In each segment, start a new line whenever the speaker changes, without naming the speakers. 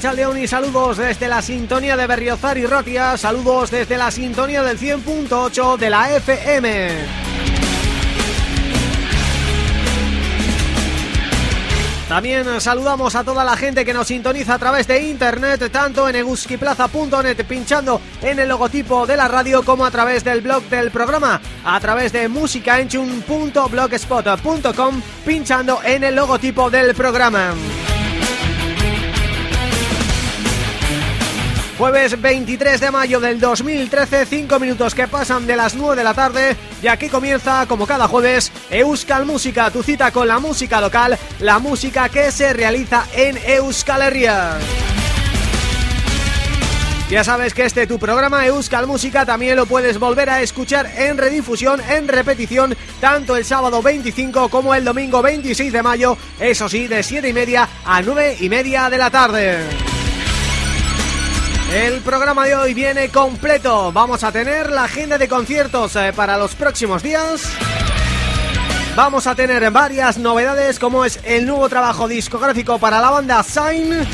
Saludos desde la sintonía de Berriozar y Ratia, saludos desde la sintonía del 100.8 de la FM. También saludamos a toda la gente que nos sintoniza a través de internet, tanto en eguskiplaza.net pinchando en el logotipo de la radio como a través del blog del programa, a través de musicaenchun.blogspot.com pinchando en el logotipo del programa. Jueves 23 de mayo del 2013, 5 minutos que pasan de las 9 de la tarde y aquí comienza, como cada jueves, Euskal Música, tu cita con la música local, la música que se realiza en Euskal Herria. Ya sabes que este tu programa Euskal Música también lo puedes volver a escuchar en redifusión, en repetición, tanto el sábado 25 como el domingo 26 de mayo, eso sí, de 7 y media a 9 y media de la tarde. El programa de hoy viene completo. Vamos a tener la agenda de conciertos eh, para los próximos días. Vamos a tener varias novedades como es el nuevo trabajo discográfico para la banda Sign.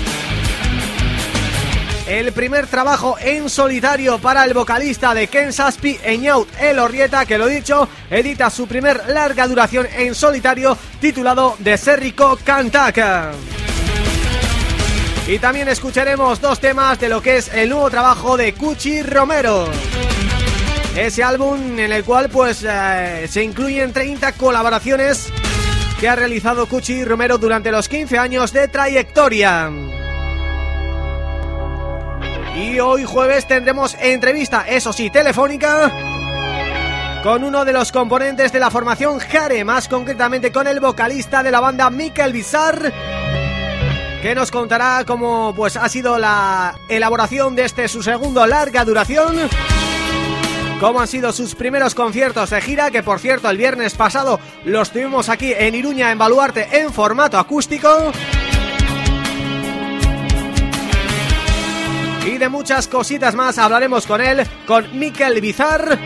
El primer trabajo en solitario para el vocalista de Ken Saspi, Eñaut El Orrieta, que lo dicho, edita su primer larga duración en solitario titulado De Serrico Cantaca. Y también escucharemos dos temas de lo que es el nuevo trabajo de Cuchi Romero. Ese álbum en el cual pues eh, se incluyen 30 colaboraciones que ha realizado Cuchi Romero durante los 15 años de trayectoria. Y hoy jueves tendremos entrevista, eso sí, telefónica con uno de los componentes de la formación Jare, más concretamente con el vocalista de la banda Mikel Bizarre que nos contará cómo pues ha sido la elaboración de este su segundo larga duración cómo han sido sus primeros conciertos de gira, que por cierto el viernes pasado los tuvimos aquí en Iruña, en Baluarte, en formato acústico. Y de muchas cositas más hablaremos con él, con Mikel Bizar,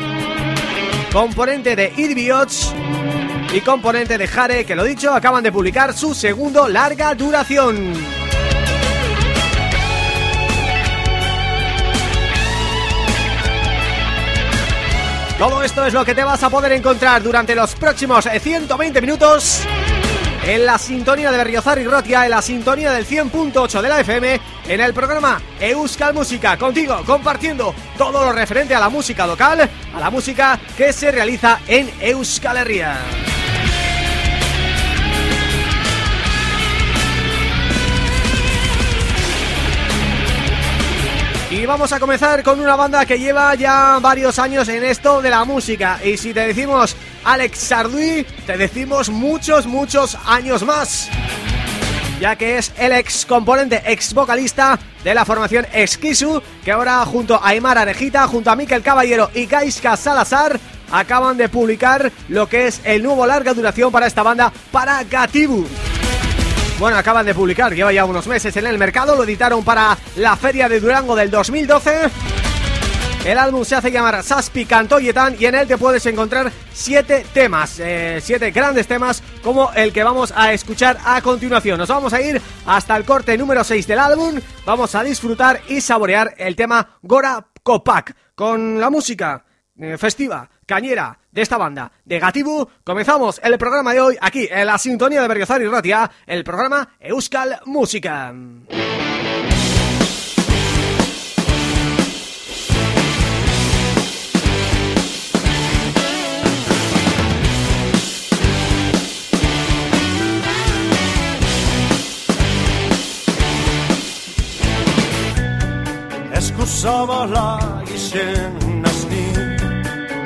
componente de Idiots y componente de Jare, que lo dicho, acaban de publicar su segundo larga duración. Todo esto es lo que te vas a poder encontrar durante los próximos 120 minutos en la sintonía de Berriozar y Rotia, en la sintonía del 100.8 de la FM, en el programa Euskal Música, contigo, compartiendo todo lo referente a la música local, a la música que se realiza en Euskal Herria. Y vamos a comenzar con una banda que lleva ya varios años en esto de la música Y si te decimos Alex Sarduy, te decimos muchos, muchos años más ya que es el ex componente, ex vocalista de la formación Esquisu, que ahora junto a Aymar Arejita, junto a Miquel Caballero y Gaiska Salazar, acaban de publicar lo que es el nuevo larga duración para esta banda, para Gatibu. Bueno, acaban de publicar, lleva ya unos meses en el mercado, lo editaron para la Feria de Durango del 2012. El álbum se hace llamar Saspi Cantoyetan y en él te puedes encontrar siete temas, eh, siete grandes temas como el que vamos a escuchar a continuación. Nos vamos a ir hasta el corte número 6 del álbum, vamos a disfrutar y saborear el tema Gora Kopak con la música eh, festiva, cañera de esta banda de Gatibu, comenzamos el programa de hoy aquí en la sintonía de Berriozar y Ratia, el programa Euskal Música.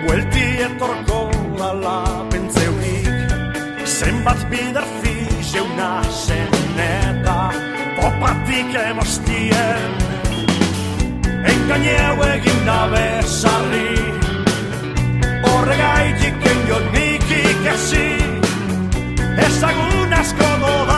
Buelti etorko ala pentzeurik Zenbat bidar fizeuna zen eta Popatik emostien Engaineu egin da bezarri Horregaitik engon nik ikasi Ezagun asko dodala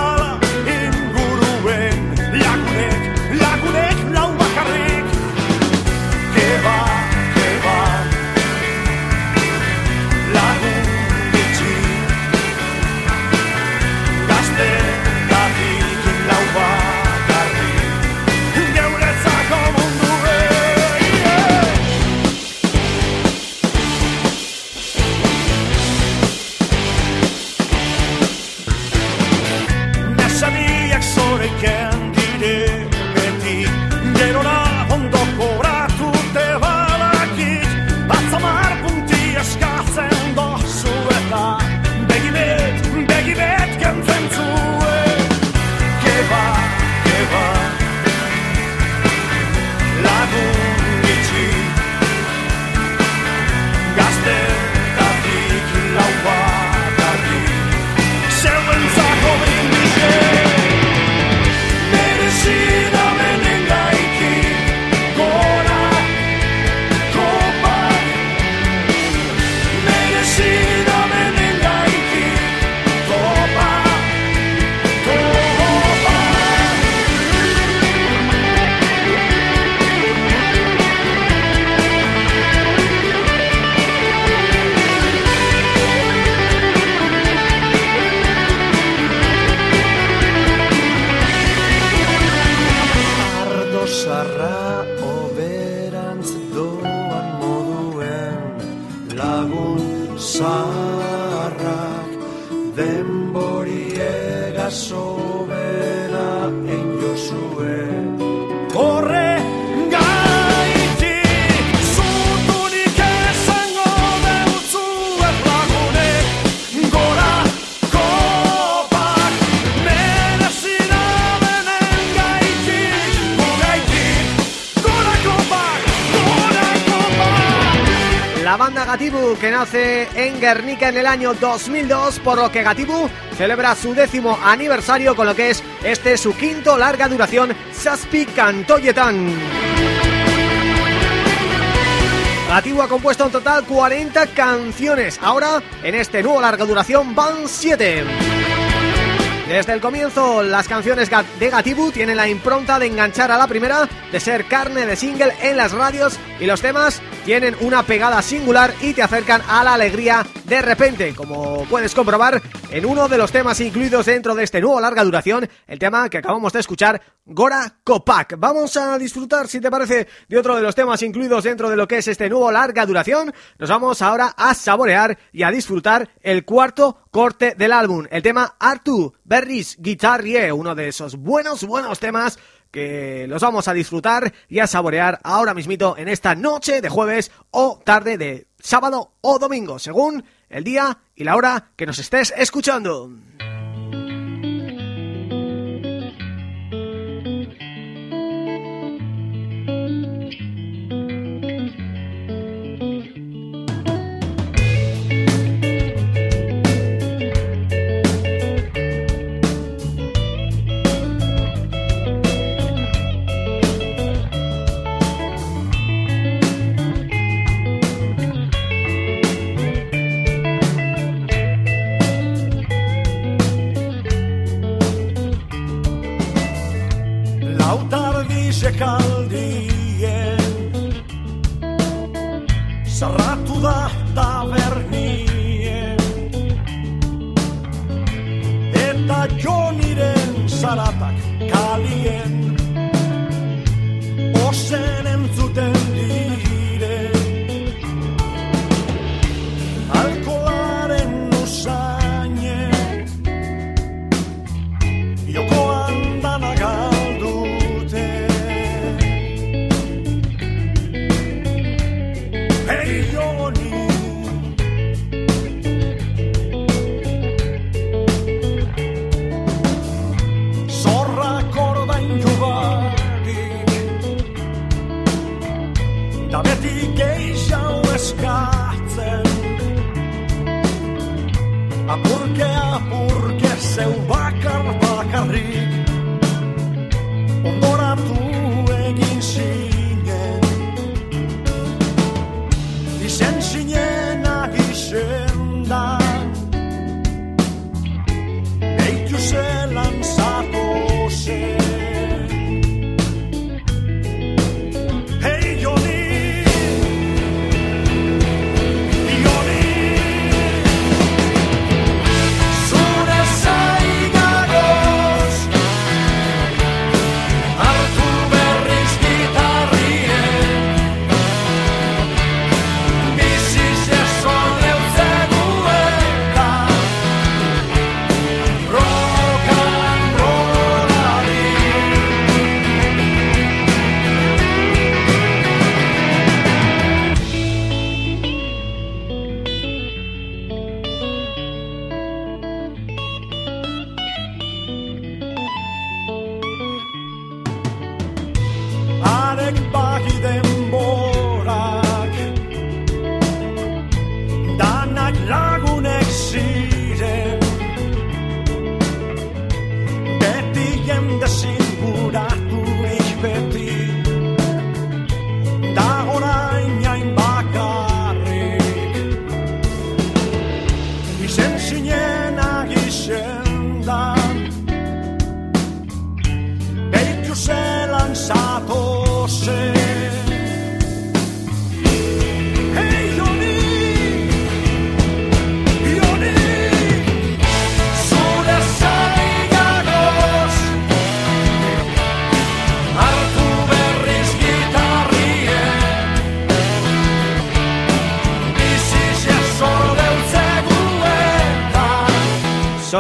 que nace en Guernica en el año 2002 por lo que Gatibu celebra su décimo aniversario con lo que es este su quinto larga duración Saspi Cantoyetan. Gatibu ha compuesto en total 40 canciones, ahora en este nuevo larga duración van 7. Desde el comienzo, las canciones de Gatibu tienen la impronta de enganchar a la primera, de ser carne de single en las radios y los temas tienen una pegada singular y te acercan a la alegría de repente, como puedes comprobar en uno de los temas incluidos dentro de este nuevo larga duración, el tema que acabamos de escuchar, Gora Kopak. Vamos a disfrutar, si te parece, de otro de los temas incluidos dentro de lo que es este nuevo larga duración. Nos vamos ahora a saborear y a disfrutar el cuarto corte del álbum, el tema Artu Berris Guitarrie, uno de esos buenos, buenos temas que los vamos a disfrutar y a saborear ahora mismito en esta noche de jueves o tarde de sábado o domingo, según el día y la hora que nos estés escuchando.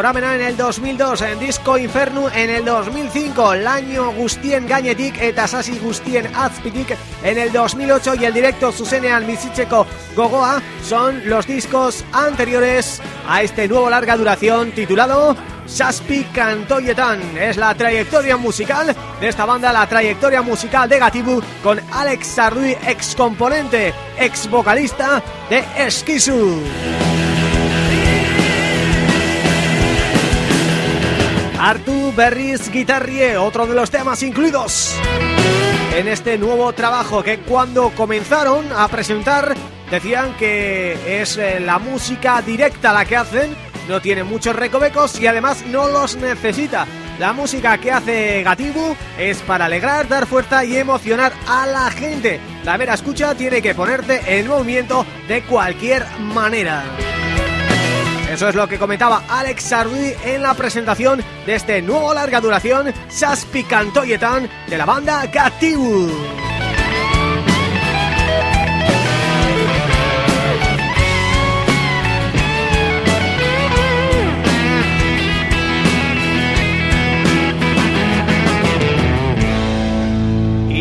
Soramena en el 2002, en Disco Inferno en el 2005, Laño Gustien Gainetik eta Sasi Gustien Azpitik en el 2008 y el directo Susenean Misicheko Gogoa son los discos anteriores a este nuevo larga duración titulado Saspi Cantoyetan. Es la trayectoria musical de esta banda, la trayectoria musical de Gatibu con Alex Sarrui, ex componente, ex vocalista de Esquisu. Artu Berris Guitarrie, otro de los temas incluidos en este nuevo trabajo que cuando comenzaron a presentar decían que es eh, la música directa la que hacen, no tiene muchos recovecos y además no los necesita. La música que hace Gatibu es para alegrar, dar fuerza y emocionar a la gente. La vera escucha tiene que ponerte en movimiento de cualquier manera. Eso es lo que comentaba Alex Sardi en la presentación de este nuevo larga duración Saspi Cantoyetan de la banda Gatibu.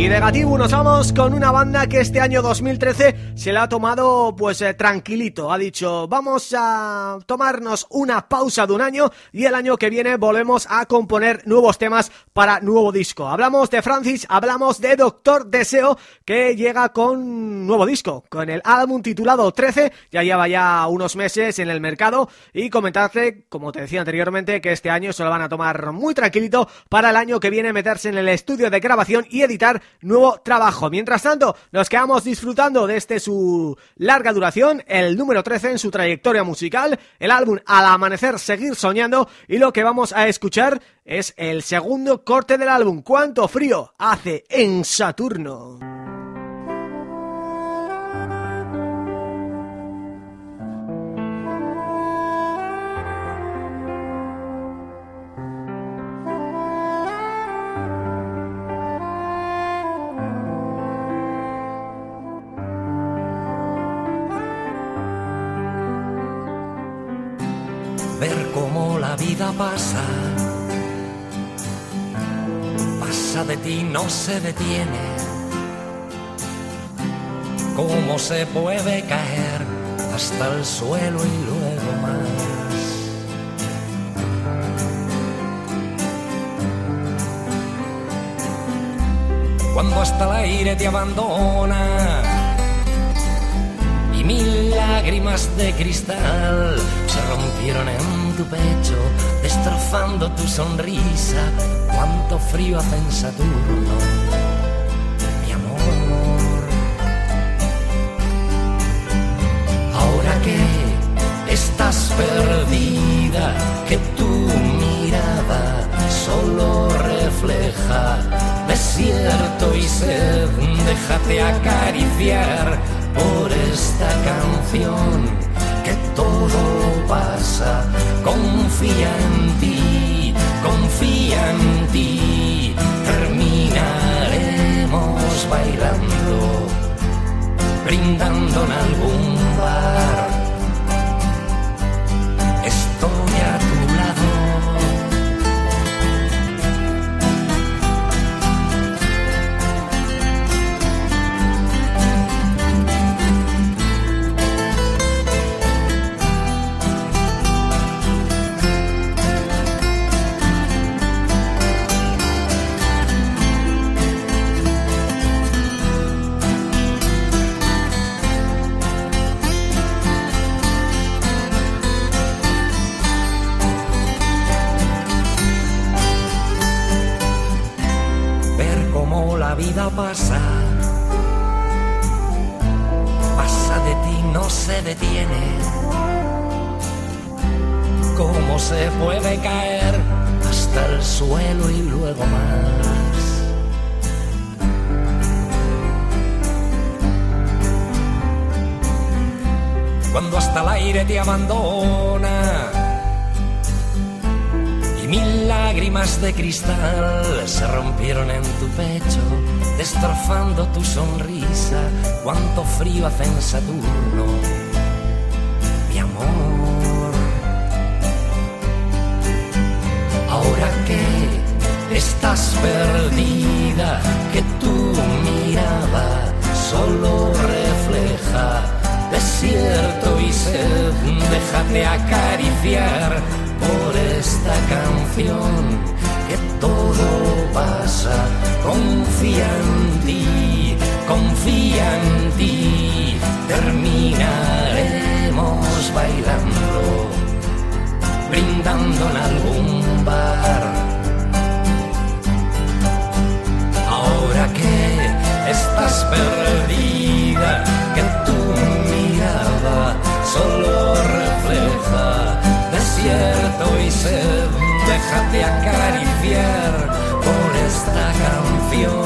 Y de Gatibu nos vamos con una banda que este año 2013 se la ha tomado pues eh, tranquilito. Ha dicho, vamos a tomarnos una pausa de un año y el año que viene volvemos a componer nuevos temas para nuevo disco. Hablamos de Francis, hablamos de Doctor Deseo que llega con nuevo disco, con el álbum titulado 13, ya lleva ya unos meses en el mercado y comentarte, como te decía anteriormente, que este año se lo van a tomar muy tranquilito para el año que viene meterse en el estudio de grabación y editar nuevo trabajo. Mientras tanto, nos quedamos disfrutando de este su larga duración, el número 13 en su trayectoria musical, el álbum Al Amanecer Seguir Soñando y lo que vamos a escuchar es el segundo corte del álbum, Cuánto frío hace en Saturno.
Pasa. Pasa de ti, no se detiene. Cómo se puede caer hasta el suelo y luego más. Cuando hasta el aire te abandona y mil lágrimas de cristal se rompieron en tu pecho, destrozando tu sonrisa. Cuánto frío hace en Saturno, mi amor. Ahora que estás perdida, que tu mirada solo refleja desierto y sed, déjate acariciar por esta canción todo pasa. Confía en ti, confía en ti. Terminaremos bailando, brindando en algún bar. Caer hasta el suelo y luego más. Cuando hasta el aire te abandona y mil lágrimas de cristal se rompieron en tu pecho, destrozando tu sonrisa. Cuánto frío hace en Saturno, perdida, que tu mirada solo refleja desierto y sed. Déjate acariciar por esta canción que todo pasa. Confía en ti, confía en ti. Terminaremos bailando, brindando en algún bar. Estás perdida, que tu mirada solo refleja desierto y sed. Déjate acariciar por esta canción,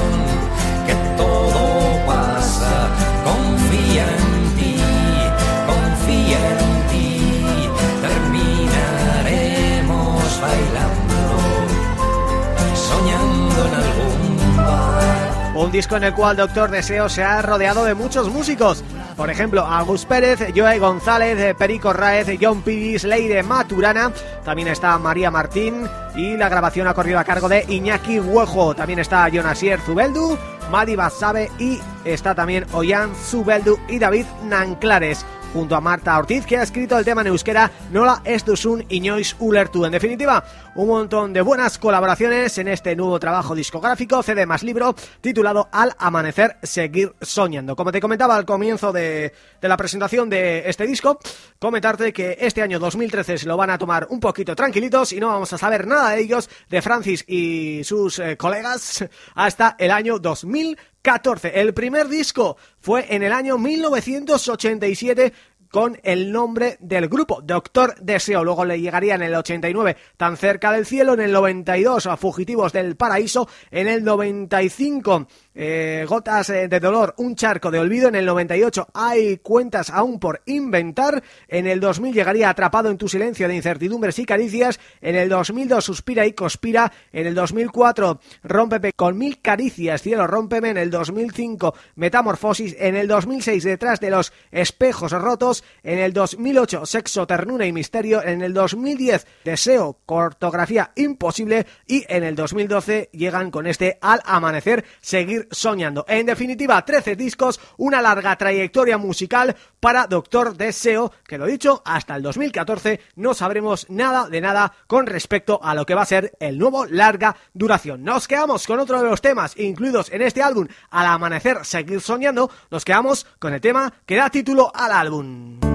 Un disco en el cual Doctor Deseo se ha rodeado de muchos músicos. Por ejemplo, Agus Pérez, Joe González, Perico Raez, John Piris, Leire Maturana. También está María Martín y la grabación ha corrido a cargo de Iñaki Huejo. También está Jonasier Zubeldu, Madi Basabe y está también Ollán Zubeldu y David Nanclares junto a Marta Ortiz, que ha escrito el tema en euskera Nola ez duzun inoiz ulertu. En definitiva, un montón de buenas colaboraciones en este nuevo trabajo discográfico, CD más libro, titulado Al amanecer, seguir soñando. Como te comentaba al comienzo de, de la presentación de este disco, comentarte que este año 2013 se lo van a tomar un poquito tranquilitos y no vamos a saber nada de ellos, de Francis y sus eh, colegas, hasta el año 2014. El primer disco fue en el año 1987 con el nombre del grupo, Doctor Deseo. Luego le llegaría en el 89 Tan cerca del cielo, en el 92 a Fugitivos del Paraíso, en el 95 eh, Gotas eh, de dolor, un charco de olvido, en el 98 Hay cuentas aún por inventar, en el 2000 llegaría Atrapado en tu silencio de incertidumbres y caricias, en el 2002 Suspira y conspira, en el 2004 Rómpeme con mil caricias, cielo rómpeme, en el 2005 Metamorfosis, en el 2006 Detrás de los espejos rotos, en el 2008 Sexo, ternura y misterio, en el 2010 Deseo, cortografía imposible. Y en el 2012 llegan con este Al amanecer, seguir soñando. En definitiva, 13 discos, una larga trayectoria musical para Doctor Deseo, que lo dicho, hasta el 2014 no sabremos nada de nada con respecto a lo que va a ser el nuevo larga duración. Nos quedamos con otro de los temas incluidos en este álbum, Al amanecer, seguir soñando, nos quedamos con el tema que da título al álbum.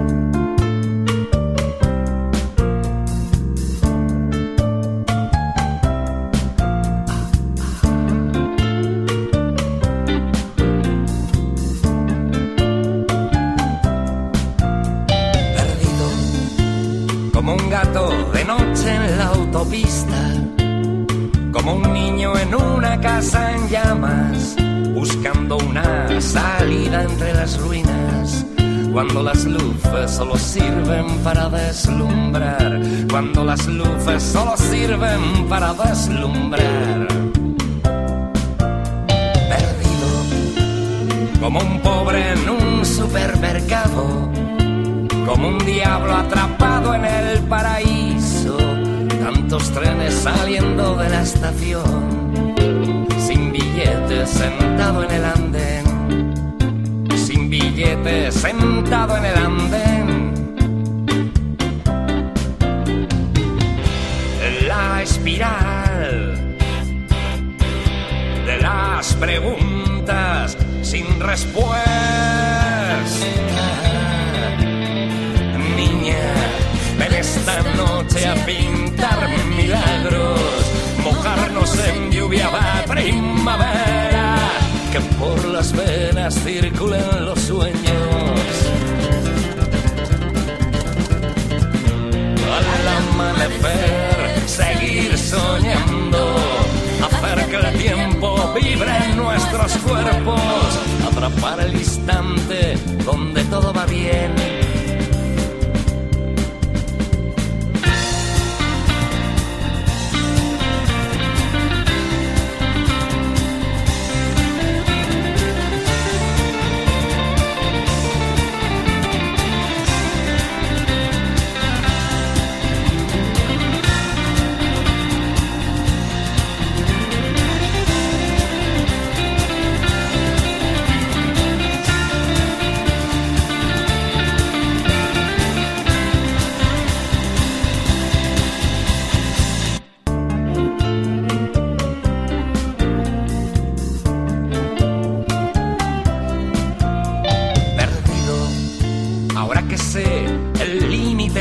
Un gato de noche en la autopista, como un niño en una casa en llamas, buscando una salida entre las ruinas. Cuando las luces solo sirven para deslumbrar, cuando las luces solo sirven para deslumbrar. Perdido como un pobre en un supermercado como un diablo atrapado en el paraíso, tantos trenes saliendo de la estación, sin billetes sentado en el andén, sin billetes sentado en el andén. La espiral de las preguntas sin respuesta. Niña, ven esta noche a pintar milagros, mojarnos en lluvia va primavera, que por las venas circulen los sueños. Al amanecer, seguir soñando, hacer que el tiempo vibre en nuestros cuerpos, atrapar el instante donde todo va bien.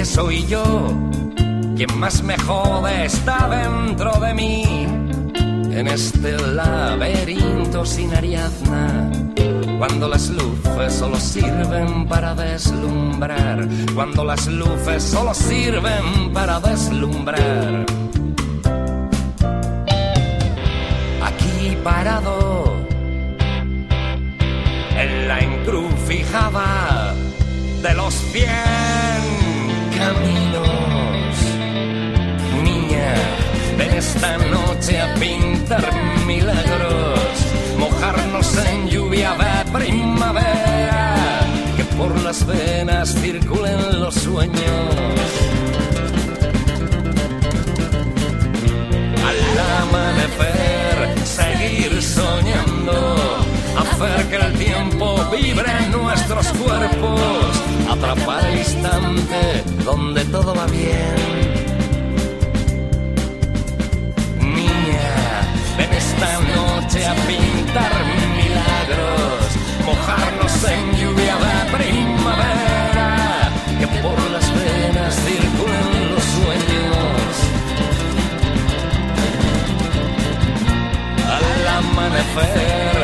Soy yo quien más me jode está dentro de mí en este laberinto sin Ariadna. Cuando las luces solo sirven para deslumbrar, cuando las luces solo sirven para deslumbrar. Aquí parado, en la encrucijada de los cien caminos. Niña, ven esta noche a pintar milagros, mojarnos en lluvia de primavera, que por las venas circulen los sueños. Al amanecer, seguir soñando, hacer que el tiempo vibre en nuestros cuerpos, atrapar el instante donde todo va bien. Niña, ven esta noche a pintar milagros, mojarnos en lluvia de primavera, que por las venas circulen los sueños. Al amanecer,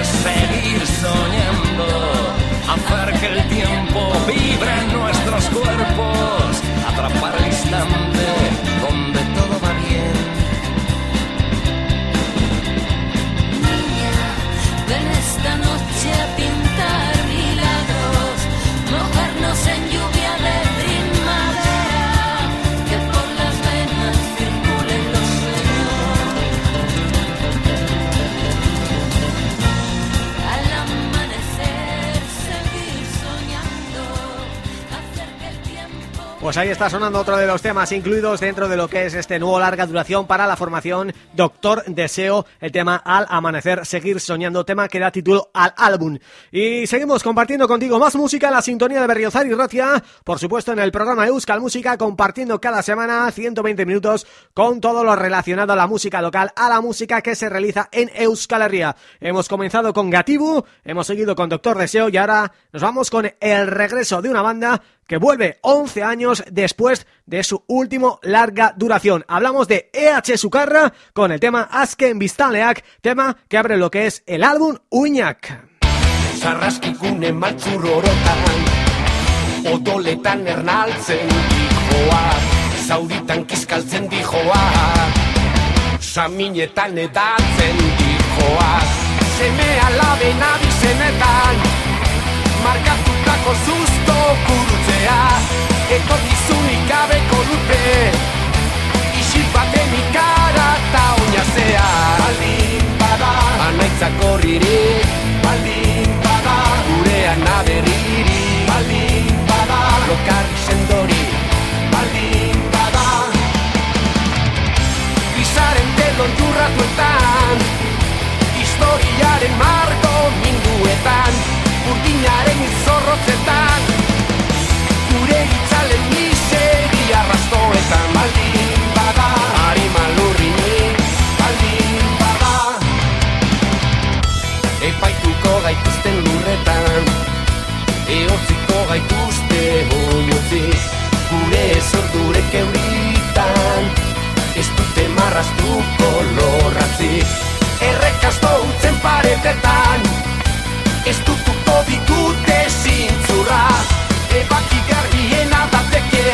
hacer que el tiempo vibre en nuestros cuerpos, atrapar el instante
Pues ahí está sonando otro de los temas incluidos dentro de lo que es este nuevo larga duración para la formación Doctor Deseo, el tema Al Amanecer, Seguir Soñando, tema que da título al álbum. Y seguimos compartiendo contigo más música la sintonía de Berriozar y Ratia, por supuesto en el programa Euskal Música, compartiendo cada semana 120 minutos con todo lo relacionado a la música local, a la música que se realiza en Euskal Herria. Hemos comenzado con Gatibu, hemos seguido con Doctor Deseo y ahora nos vamos con el regreso de una banda que vuelve 11 años después de su último larga duración. Hablamos de EH Sucarra con el tema Azken Biztanleak, tema que abre lo que es el álbum Uñak.
Sarraskikune maltzur orotan Odoletan ernaltzen dijoa Zauritan kiskaltzen dijoa Saminetan edatzen dijoa Seme alaben abizenetan Markatutako susto kurutzea Etorkizunik gabeko dute Isil baten ikara eta oinazea Baldin bada Anaitzak horririk Baldin bada Gurean aberriri. Baldin bada Lokarri sendori. Baldin bada Grisaren telon jurratuetan. Historiaren marko minduetan. Urdinaren izorrotzetan Eotziko gaituzte oinotzik Gure ezordurek euritan Ez dute marrastuko lorratzik Errekasto utzen paretetan Ez dutuko ditute zintzurra. Ebaki garbiena dateke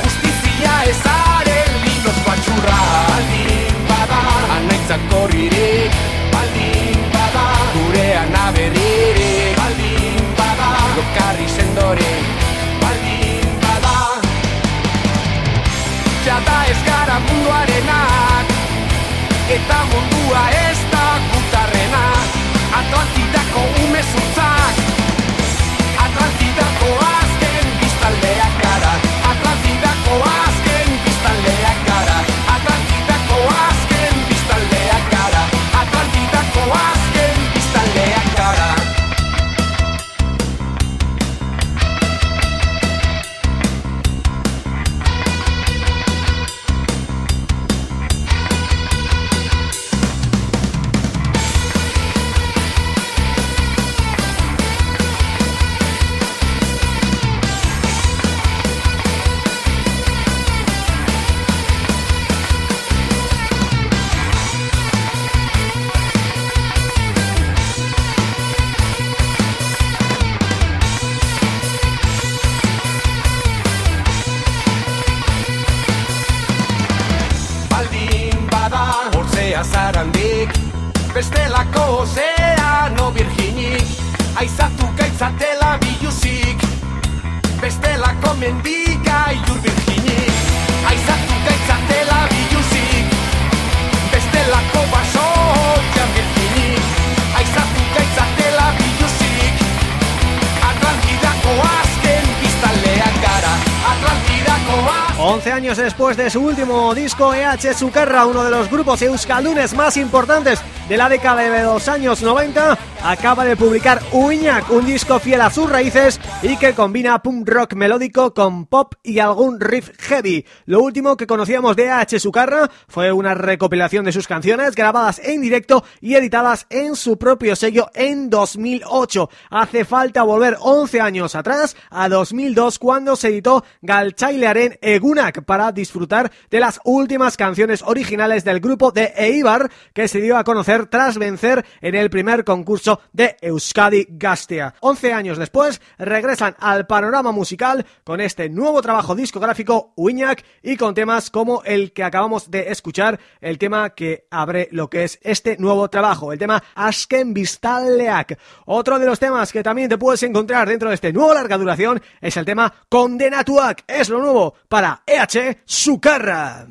Justizia ezaren linos batxurra. Baldin bada Anaitzak horririk
su último disco, EH Sucarra, uno de los grupos euskaldunes más importantes de la década de los años 90, acaba de publicar Uñac, un disco fiel a sus raíces y que combina punk rock melódico con pop y algún riff heavy. Lo último que conocíamos de EH Sucarra fue una recopilación de sus canciones grabadas en directo y editadas en su propio sello en 2008. Hace falta volver 11 años atrás, a 2002, cuando se editó Galchailearen Egunak para disfrutar de las últimas canciones originales del grupo de Eibar que se dio a conocer tras vencer en el primer concurso de Euskadi Gastia. 11 años después regresan al panorama musical con este nuevo trabajo discográfico Uñac y con temas como el que acabamos de escuchar, el tema que abre lo que es este nuevo trabajo, el tema Asken Vistalleak. Otro de los temas que también te puedes encontrar dentro de este nuevo larga duración es el tema Condenatuak, es lo nuevo para EH Sucarra.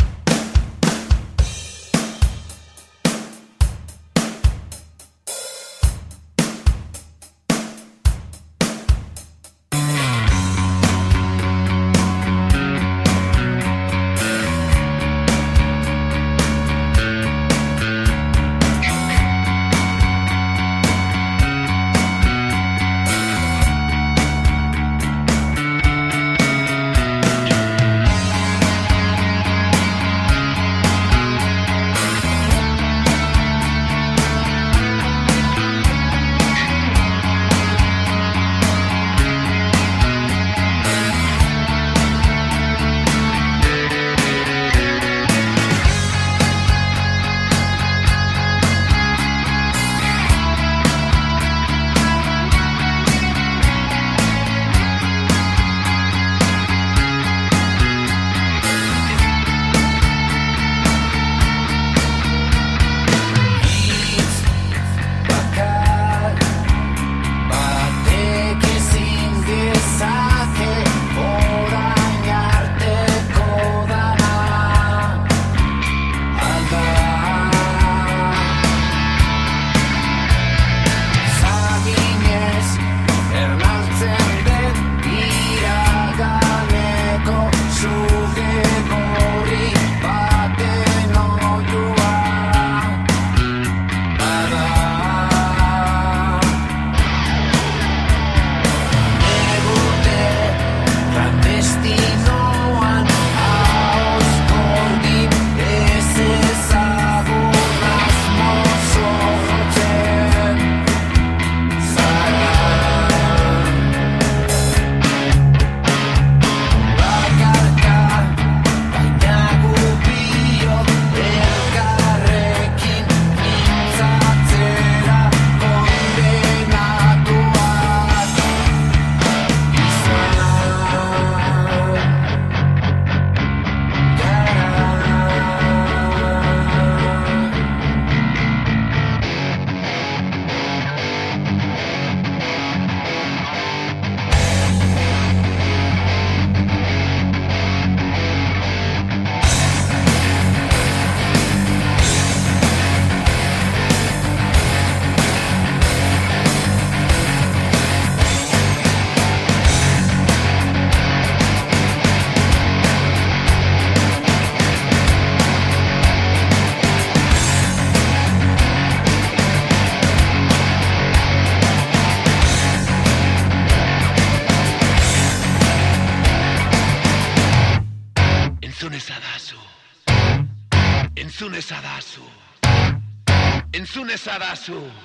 cadastro.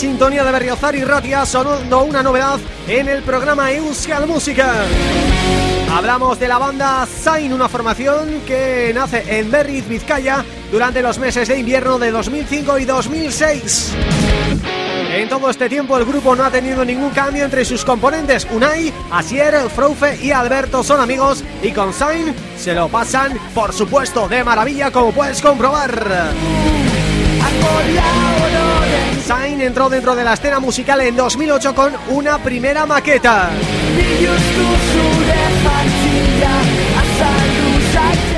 Sintonía de Berriozar y Ratia, sonando una novedad en el programa Euskal Música. Hablamos de la banda Zain, una formación que nace en Berriz, Vizcaya, durante los meses de invierno de 2005 y 2006. En todo este tiempo el grupo no ha tenido ningún cambio entre sus componentes Unai, Asier, Froufe y Alberto son amigos y con Zain se lo pasan, por supuesto, de maravilla como puedes comprobar. Zain entró dentro de la escena musical en 2008 con una primera maqueta.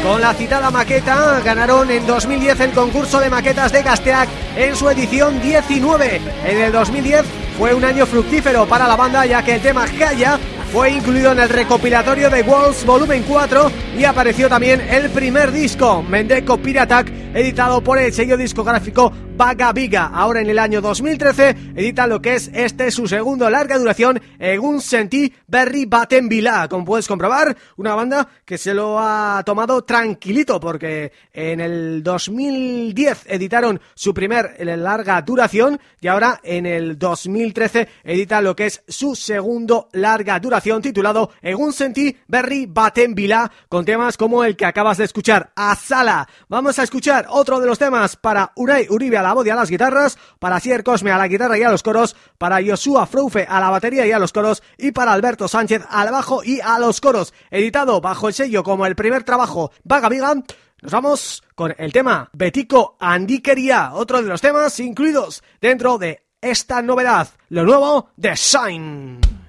Con la citada maqueta ganaron en 2010 el concurso de maquetas de Gasteac en su edición 19. En el 2010 fue un año fructífero para la banda ya que el tema Jaya fue incluido en el recopilatorio de Walls Volumen 4 y apareció también el primer disco, Mendeco Piratak, editado por el sello discográfico Vaga Viga. Ahora en el año 2013 edita lo que es este su segundo larga duración, Egun Senti Berry Baten Vila. Como puedes comprobar, una banda que se lo ha tomado tranquilito porque en el 2010 editaron su primer larga duración y ahora en el 2013 edita lo que es su segundo larga duración titulado Egun Senti Berry Baten Vila con temas como el que acabas de escuchar, Asala. Vamos a escuchar otro de los temas para Unai Uribe a la voz y a las guitarras, para Sier Cosme a la guitarra y a los coros, para Joshua Froufe a la batería y a los coros y para Alberto Sánchez al bajo y a los coros. Editado bajo el sello como el primer trabajo Vaga Viga, nos vamos con el tema Betico Andiquería, otro de los temas incluidos dentro de esta novedad, lo nuevo de Shine.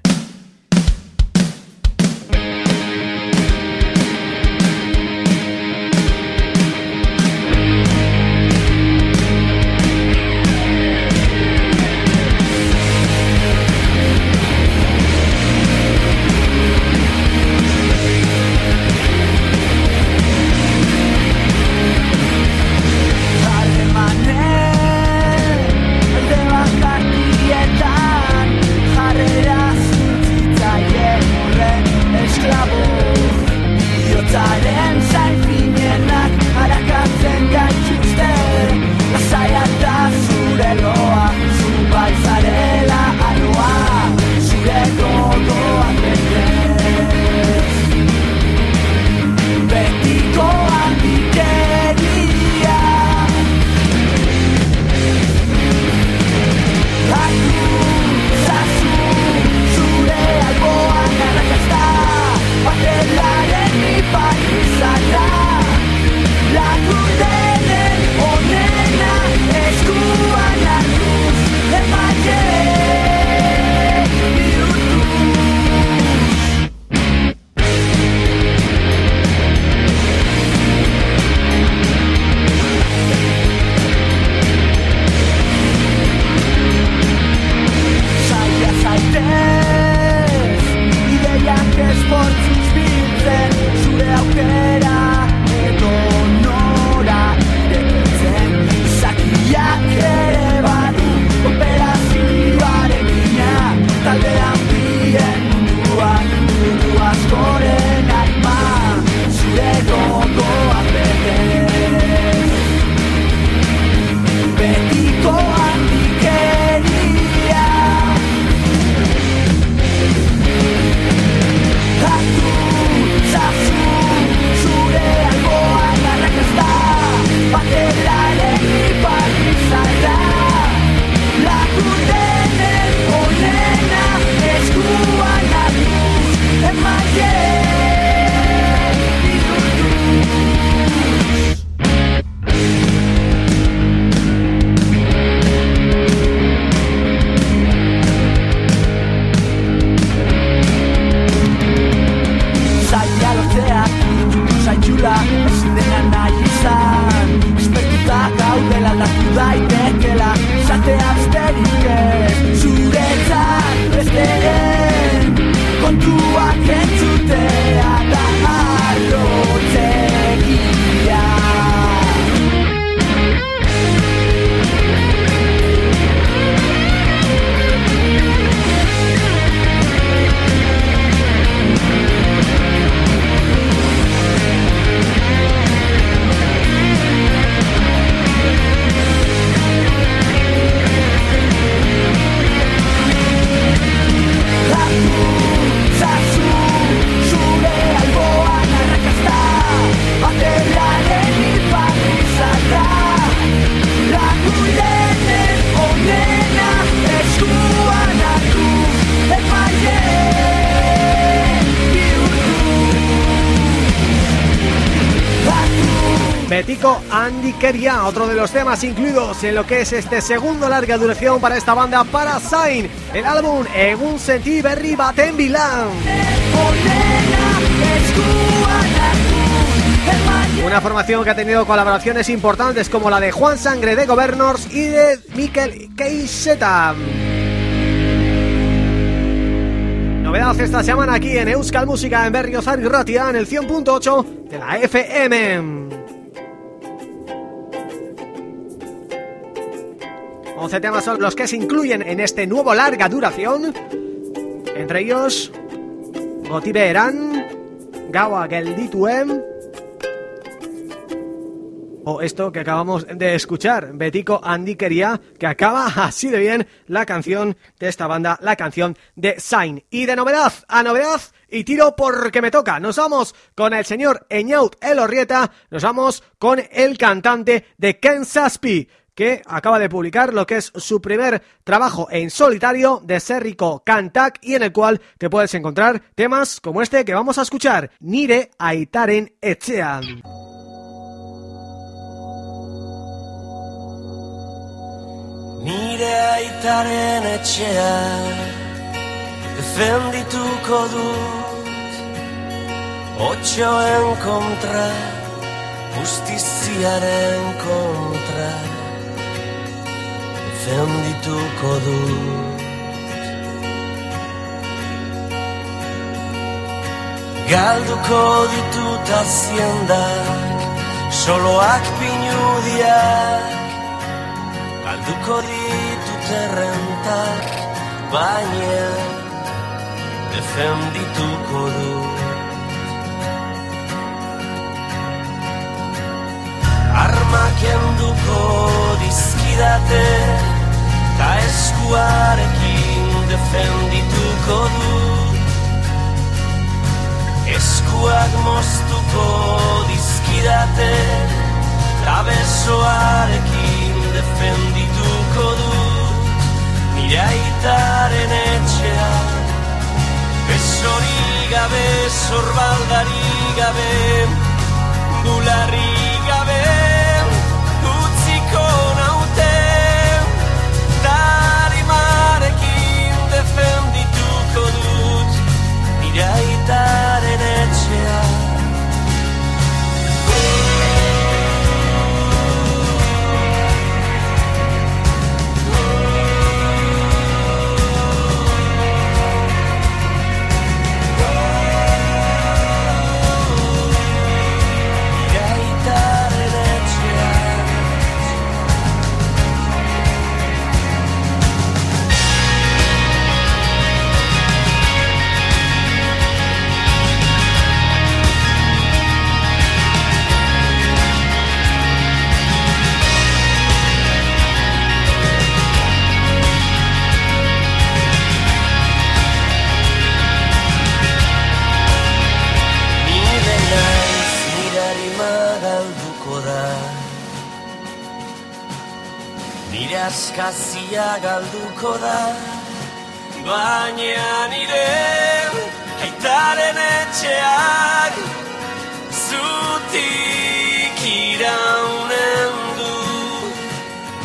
Inside. like Otro de los temas incluidos en lo que es este segundo larga duración para esta banda para Sain, el álbum Egun Senti Berri Baten Bilan. Una formación que ha tenido colaboraciones importantes como la de Juan Sangre de Governors y de Mikel Keiseta. Novedad esta semana aquí en Euskal Música en Berriozar y Ratia en el 100.8 de la FM. 11 temas son los que se incluyen en este nuevo larga duración Entre ellos Gotibe Eran Gaua Geldituen
o esto que acabamos de escuchar, Betico Andiquería, que acaba así de bien la canción de esta banda, la canción de Sign. Y de novedad a novedad, y tiro porque me toca. Nos vamos con el señor Eñaut Elorrieta, nos vamos con el cantante de Ken Saspi, que acaba de publicar lo que es su primer trabajo en solitario de Serrico Kantak y en el cual te puedes encontrar temas como este que vamos a escuchar, Nire Aitaren Etxean.
Nire aitaren etxea defendituko dut Otxoen kontra, justiziaren kontra Defendituko dut Galduko ditut aziendak, soloak pinudiak Galduko ditut errentak, baina defendituko du. Armak enduko dizkidate, ta eskuarekin defendituko du. Eskuak moztuko dizkidate, ta besoarekin defendituko dut nire aitaren etxea Besori gabe, zorbaldari gabe, bularri aitaren askazia galduko da Baina nire aitaren etxeak Zutik iraunen du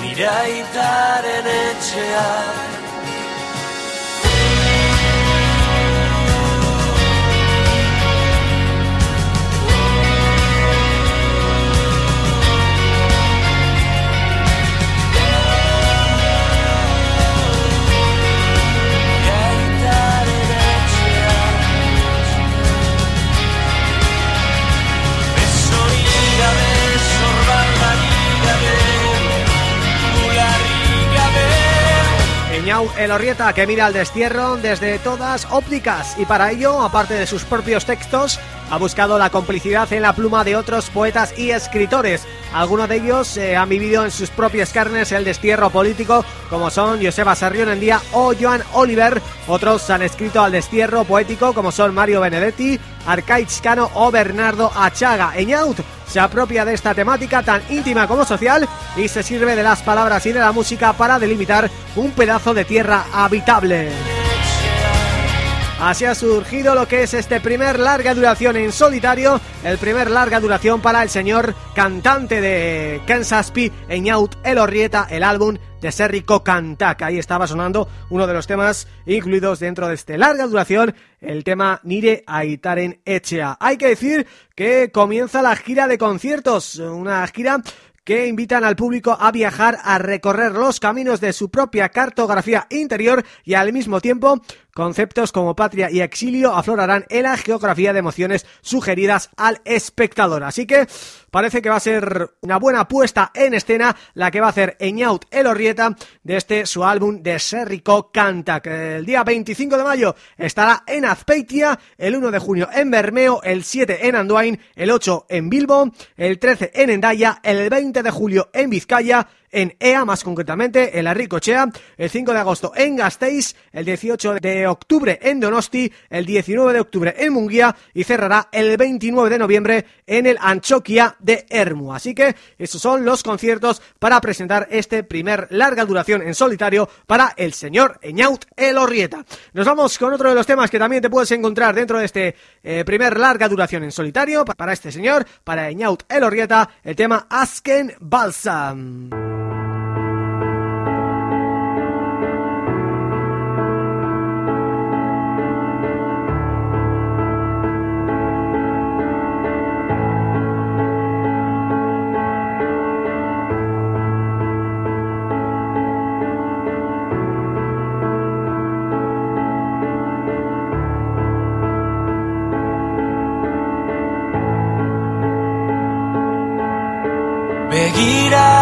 Nire aitaren etxeak
Eñau Elorrieta que mira al destierro desde todas ópticas. Y para ello, aparte de sus propios textos, ha buscado la complicidad en la pluma de otros poetas y escritores. Algunos de ellos eh, han vivido en sus propias carnes el destierro político, como son Joseba Sarrión en día o Joan Oliver. Otros han escrito al destierro poético, como son Mario Benedetti, Arcaich Cano o Bernardo Achaga. Eñaut se apropia de esta temática tan íntima como social y se sirve de las palabras y de la música para delimitar un pedazo de tierra habitable. Así ha surgido lo que es este primer larga duración en solitario, el primer larga duración para el señor cantante de Kansaspi, Eñaut Elorrieta, el álbum de Serrico Kantak. Ahí estaba sonando uno de los temas incluidos dentro de este larga duración, el tema Nire Aitaren Echea. Hay que decir que comienza la gira de conciertos, una gira que invitan al público a viajar a recorrer los caminos de su propia cartografía interior y al mismo tiempo conceptos como patria y exilio aflorarán en la geografía de emociones sugeridas al espectador. Así que parece que va a ser una buena puesta en escena la que va a hacer Eñaut Elorrieta de este su álbum de Serrico Canta, que el día 25 de mayo estará en Azpeitia, el 1 de junio en Bermeo, el 7 en Andoain, el 8 en Bilbo, el 13 en Endaya, el 20 de julio en Vizcaya, en EA, más concretamente en la Ricochea, el 5 de agosto en Gasteiz, el 18 de octubre en Donosti, el 19 de octubre en Munguía y cerrará el 29 de noviembre en el Anchoquia de Hermu. Así que esos son los conciertos para presentar este primer larga duración en solitario para el señor Eñaut Elorrieta. Nos vamos con otro de los temas que también te puedes encontrar dentro de este eh, primer larga duración en solitario para este señor, para Eñaut Elorrieta, el tema Asken Balsam.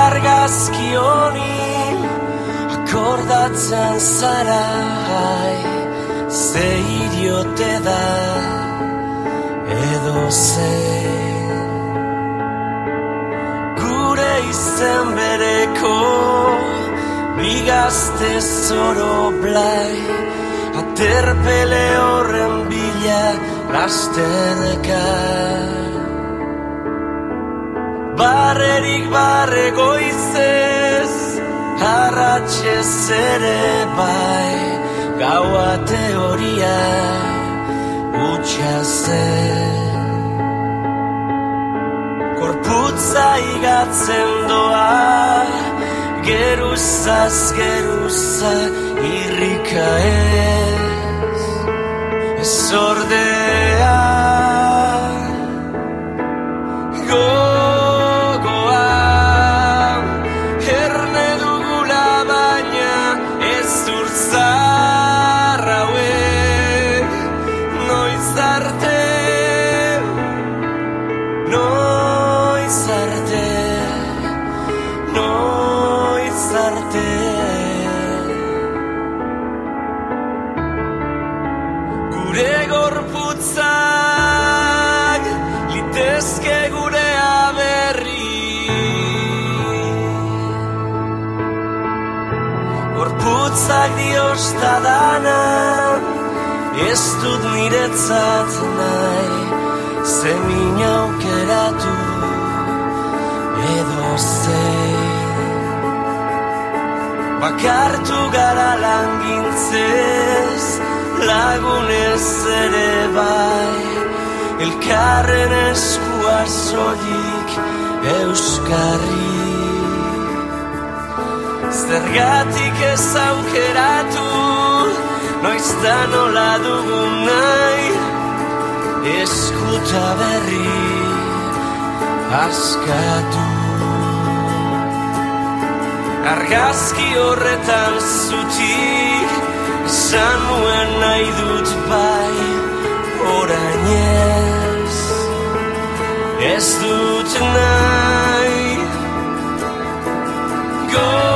Argazki honi akordatzen zara ai, ze idiote da edo zein gure izen bereko bigazte zoro blai aterpele horren bila lasterka Barrerik barre goizez Arratxez ere bai Gaua teoria Utsa zen. Korputza igatzen doa Geruzaz geruza Irrika ez. Ez ordea gorputzak litezke gure aberri. Gorputzak diosta dana Ez dut niretzat nahi Zemin aukeratu edo zein. Bakartu gara langintzez Lagunez ere bai. Elkarren eskua soilik euskarri. Zergatik ez aukeratu Noiz da nola dugun nahi. Eskuta berri askatu. Argazki horretan zutik Esan nuen nahi dut bai Orain ez. Ez dut nahi. Gogoa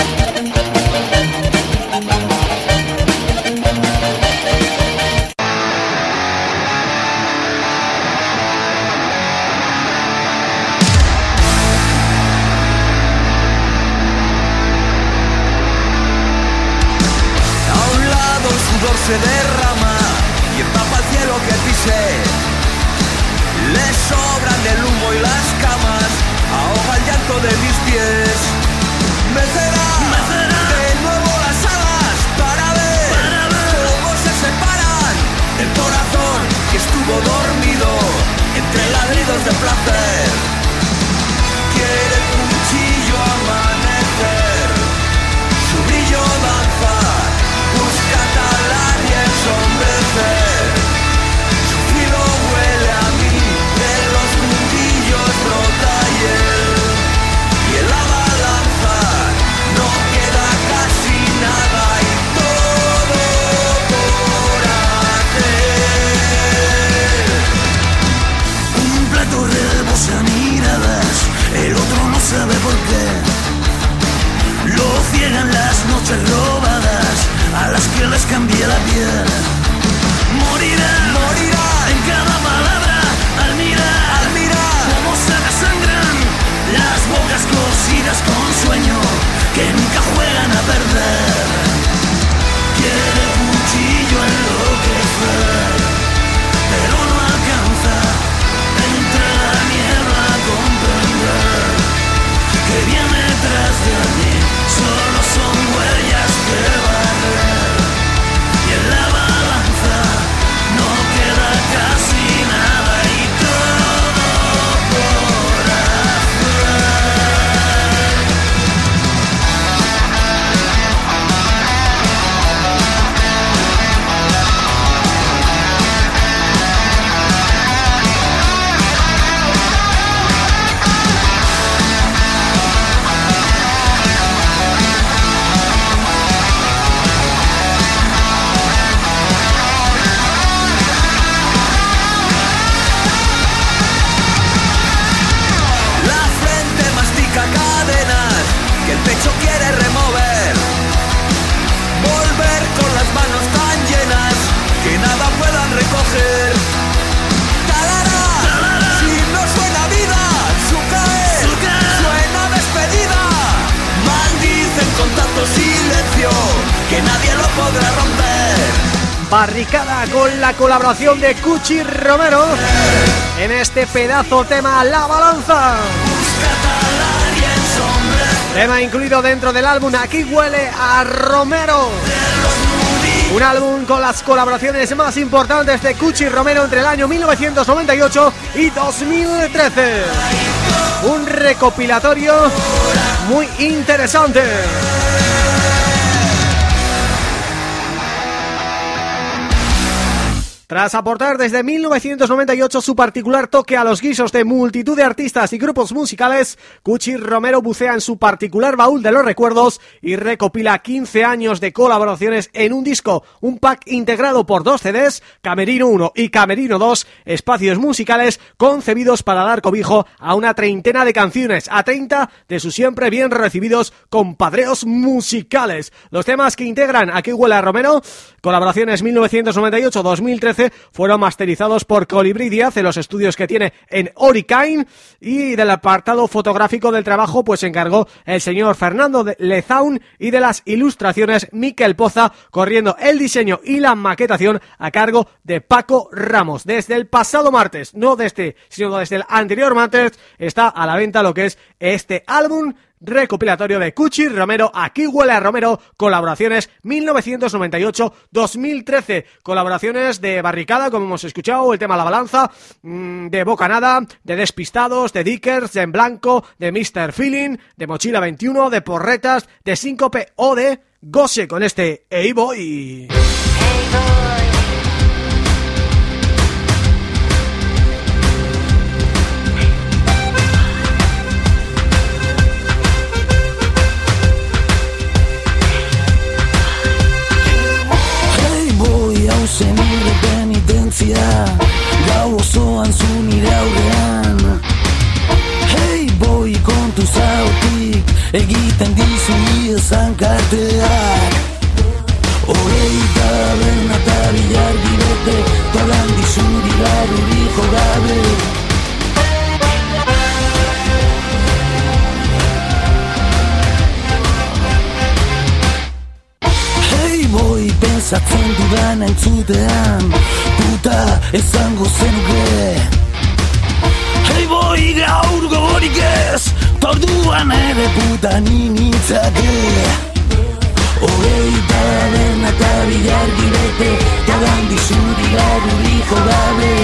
el noches robadas a las que les cambie la piel. De
Cuchi Romero en este pedazo tema La Balanza. Tema incluido dentro del álbum Aquí huele a Romero. Un álbum con las colaboraciones más importantes de Cuchi Romero entre el año 1998 y 2013. Un recopilatorio muy interesante. Tras aportar desde 1998 su particular toque a los guisos de multitud de artistas y grupos musicales, Cuchi Romero bucea en su particular baúl de los recuerdos y recopila 15 años de colaboraciones en un disco, un pack integrado por dos CDs, Camerino 1 y Camerino 2, espacios musicales concebidos para dar cobijo a una treintena de canciones, a 30 de sus siempre bien recibidos compadreos musicales. Los temas que integran Aquí huele a Romero, colaboraciones 1998-2013, fueron masterizados por Colibrí Díaz en los estudios que tiene en Oricain y del apartado fotográfico del trabajo pues se encargó el señor Fernando de Lezaun y de las ilustraciones Miquel Poza corriendo el diseño y la maquetación a cargo de Paco Ramos. Desde el pasado martes, no desde, sino desde el anterior martes, está a la venta lo que es este álbum recopilatorio de Cuchi Romero, Aquí huele a Romero, colaboraciones 1998-2013, colaboraciones de Barricada, como hemos escuchado, el tema La Balanza, mmm, de Bocanada, de Despistados, de Dickers, de En Blanco, de Mr. Feeling, de Mochila 21, de Porretas, de Síncope o de Gose con este Hey dira
Gau osoan zu nire aurrean. Hei boi kontu zautik Egiten dizu iesan karteak. Horei taberna eta bilar gibete Tolan dizu dira duri jogabe Hei boi pensatzen dudan entzutean. Puta ezango zenuke. Hei boi gaur gogorik ez Torduan ere puta ninitzake Hogei taberna eta bilar gibete Tagan dizuri garuriko gabe.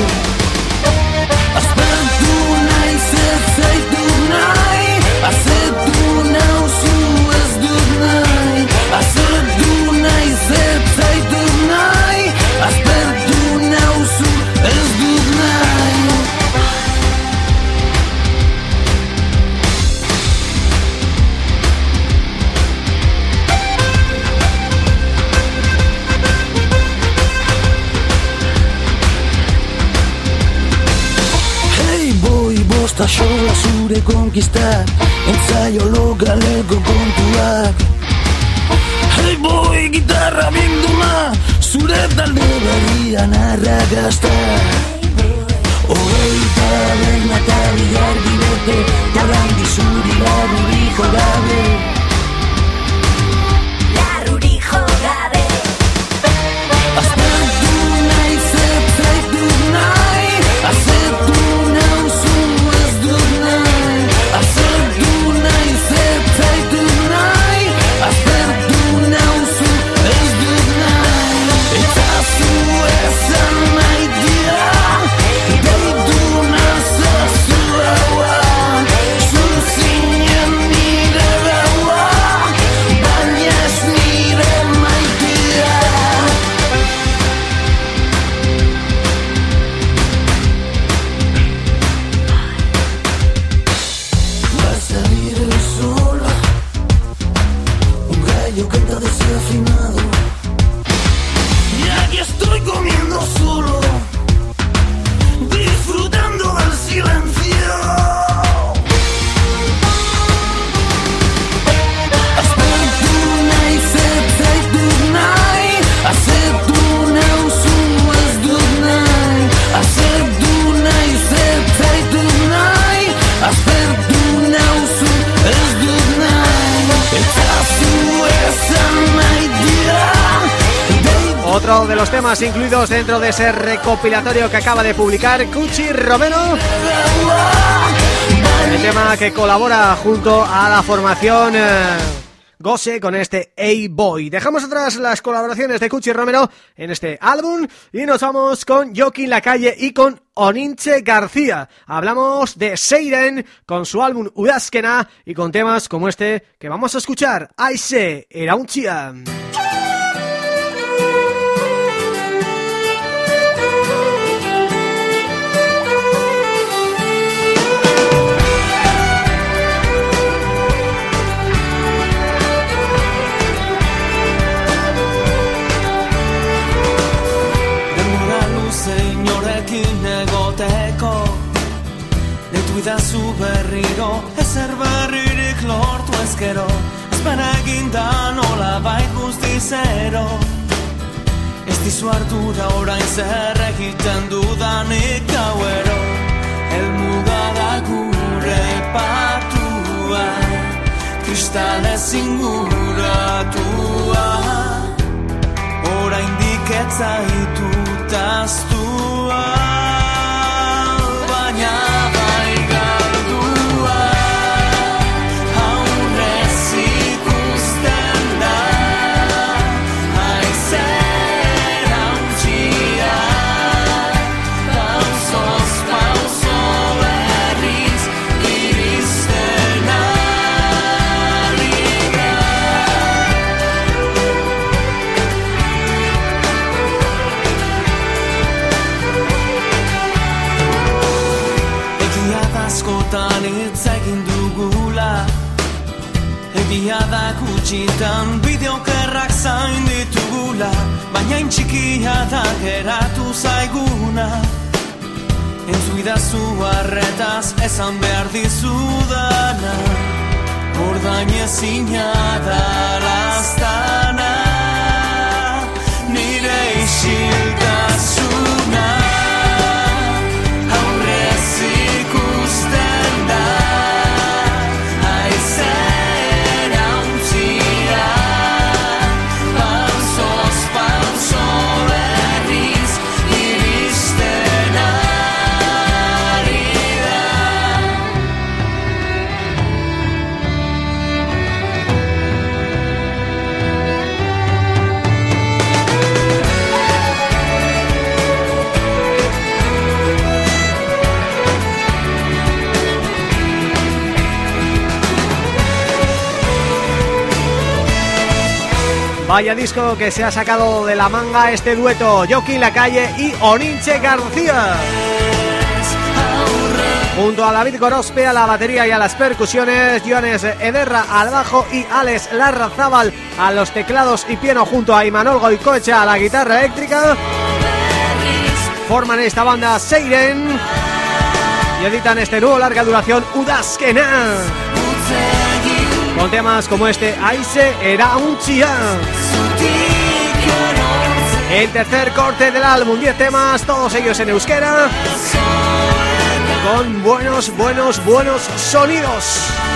Azpentu nahi zer zaitu nahi Azetu zure konkistak Entzaio logaleko kontuak. Hey boy, gitarra binduma Zure talde berrian arrakasta. Hogei taberna eta bilar bidete Talan dizuri laburiko gabe
temas incluidos dentro de ese recopilatorio que acaba de publicar Cuchi Romero. El tema que colabora junto a la formación eh, Gose con este A-Boy Dejamos atrás las colaboraciones de Cuchi Romero en este álbum Y nos vamos con Joaquín Lacalle y con Oninche García. Hablamos de Seiren con su álbum Udazkena Y con temas como este que vamos a escuchar. Aise Eraunchia
Deitu idazu berriro Ezer berririk lortu ezkero Ezpen eginda nola bait guzti zero Ez dizu ardura orain zer egiten dudanik gauero. Elmuga da gure patua Kristalez inguratua oraindik ez zaitu tastua Egia da gutxitan bideokerrak zain ditugula Baina intxikia da geratu zaiguna. Entzu idazu arretaz esan behar dizudana. Ordain ezina da lastana Nire isiltasuna
Vaya disco que se ha sacado de la manga este dueto Joaquín Lacalle y Oninche García. Junto a David Gorospe a la batería y a las percusiones Jones Ederra al bajo y Alex Larrazábal a los teclados y piano junto a Imanol Goicoechea a la guitarra eléctrica. Forman esta banda Seiren y editan este nuevo larga duración Udazkena. Con temas como este Aise era un el tercer corte del álbum 10 temas, todos ellos en euskera. Con buenos, buenos, buenos sonidos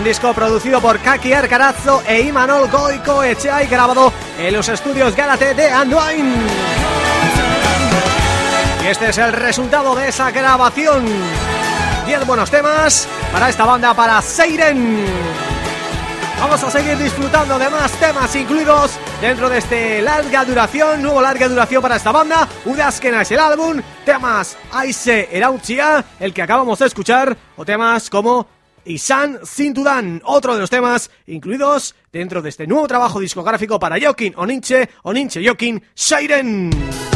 Un disco producido por Kaki Arcarazzo e Imanol Goico Echea y grabado en los estudios Gálate de Anduin. Y este es el resultado de esa grabación. 10 buenos temas para esta banda, para Seiren. Vamos a seguir disfrutando de más temas incluidos dentro de este larga duración, nuevo larga duración para esta banda. Udazkena es el álbum, temas Aise Erautzia, el que acabamos de escuchar, o temas como y San Sintudan, otro de los temas incluidos dentro de este nuevo trabajo discográfico para Jokin Oninche, Oninche Jokin Shairen.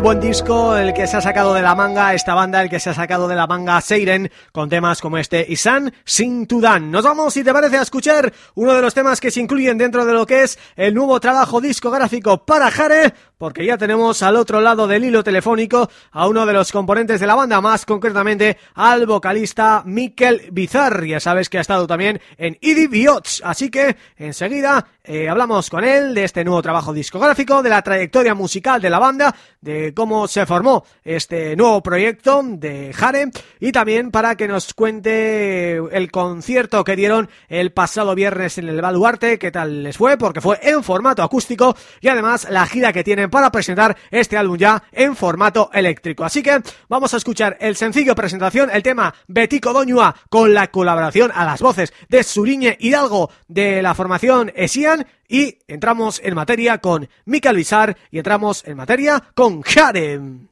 Buen disco, el que se ha sacado de la manga esta banda, el que se ha sacado de la manga Seiren, con temas como este Isan Sin Tudan. Nos vamos, si te parece, a escuchar uno de los temas que se incluyen dentro de lo que es el nuevo trabajo discográfico para Jare, porque ya tenemos al otro lado del hilo telefónico a uno de los componentes de la banda, más concretamente al vocalista Mikel Bizar. Ya sabes que ha estado también en Idi así que enseguida eh, hablamos con él de este nuevo trabajo discográfico, de la trayectoria musical de la banda, de cómo se formó este nuevo proyecto de Jare y también para que nos cuente el concierto que dieron el pasado viernes en el Baluarte, qué tal les fue, porque fue en formato acústico y además la gira que tienen para presentar este álbum ya en formato eléctrico. Así que vamos a escuchar el sencillo presentación, el tema Betico Doñua con la colaboración a las voces de Suriñe Hidalgo de la formación Esian y entramos en materia con Mikel Bizar y entramos en materia con Harem.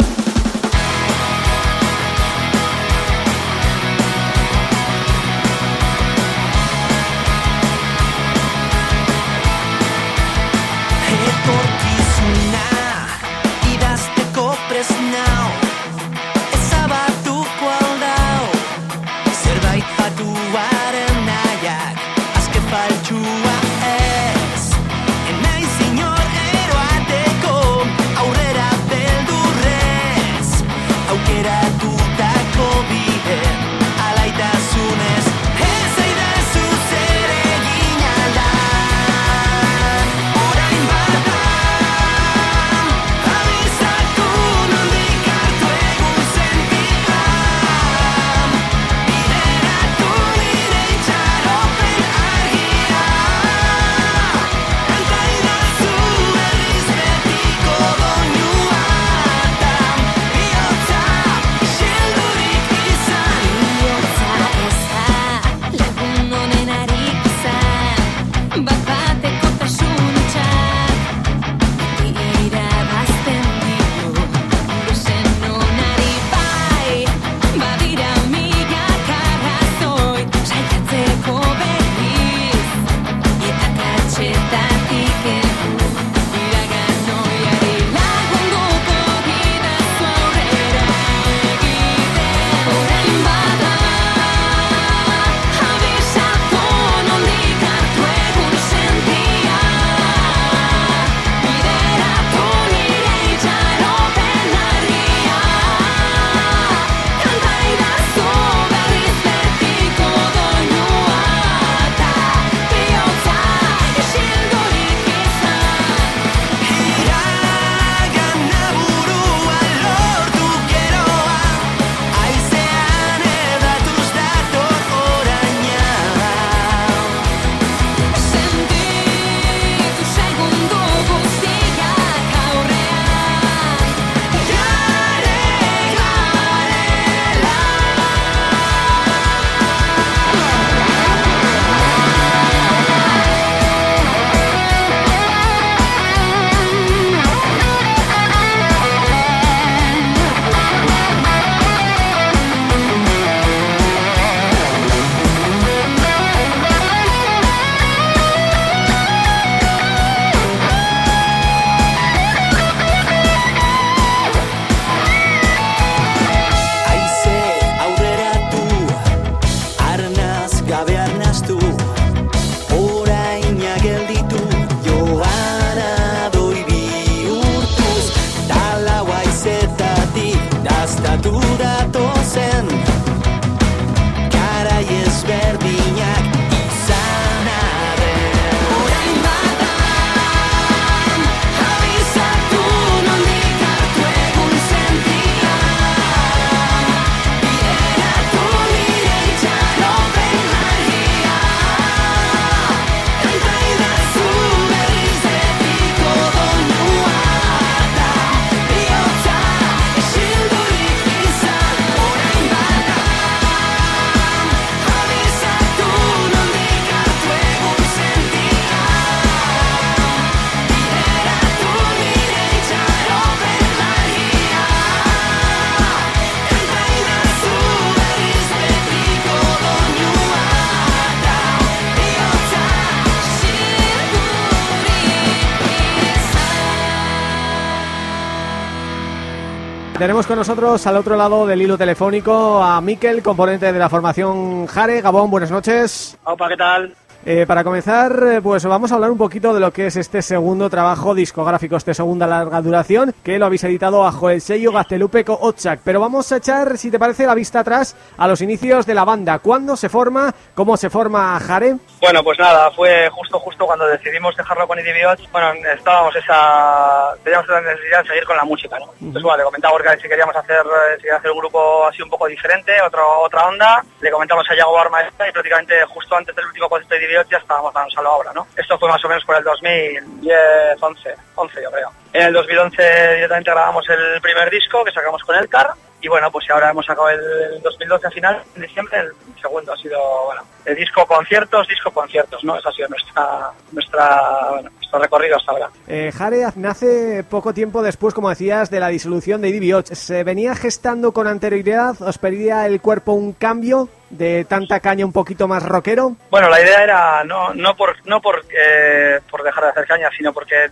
Nosotros al otro lado del hilo telefónico a Miquel, componente de la formación Jare. Gabón, buenas noches.
Opa, ¿qué tal?
Eh, para comenzar, eh, pues vamos a hablar un poquito de lo que es este segundo trabajo discográfico, este segunda larga duración, que lo habéis editado bajo el sello Gaztelupeco Otchak. Pero vamos a echar, si te parece, la vista atrás a los inicios de la banda. ¿Cuándo se forma? ¿Cómo se forma Jare?
Bueno, pues nada, fue justo justo cuando decidimos dejarlo con Idiots. Bueno, estábamos esa... Teníamos la necesidad de seguir con la música, ¿no? Entonces, bueno, le comentaba a si queríamos hacer, eh, si quería hacer un grupo así un poco diferente, otro, otra onda. Le comentamos a Yago Armaesta y prácticamente justo antes del último concierto de Idiots ya estábamos a la obra, ¿no? Esto fue más o menos por el 2010, 11, 11 yo creo. En el 2011 directamente grabamos el primer disco que sacamos con Elcar y bueno, pues ahora hemos sacado el 2012 al final, en diciembre, el segundo ha sido, bueno, el disco conciertos, disco conciertos, ¿no? Esa ha sido nuestra, nuestra, bueno, nuestro recorrido hasta ahora.
Eh, Jare nace poco tiempo después, como decías, de la disolución de IDB8. ¿Se venía gestando con anterioridad? ¿Os pedía el cuerpo un cambio de tanta caña un poquito más rockero?
Bueno, la idea era no, no por, no por, eh, por dejar de hacer caña, sino porque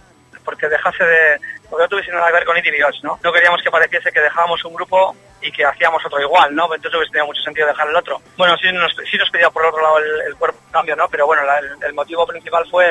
porque dejase de... porque no tuviese nada que ver con Itibiots, ¿no? No queríamos que pareciese que dejábamos un grupo y que hacíamos otro igual, ¿no? Entonces hubiese tenido mucho sentido dejar el otro. Bueno, sí nos, sí nos pedía por otro lado el, el cuerpo cambio, ¿no? Pero bueno, la- el, el motivo principal fue,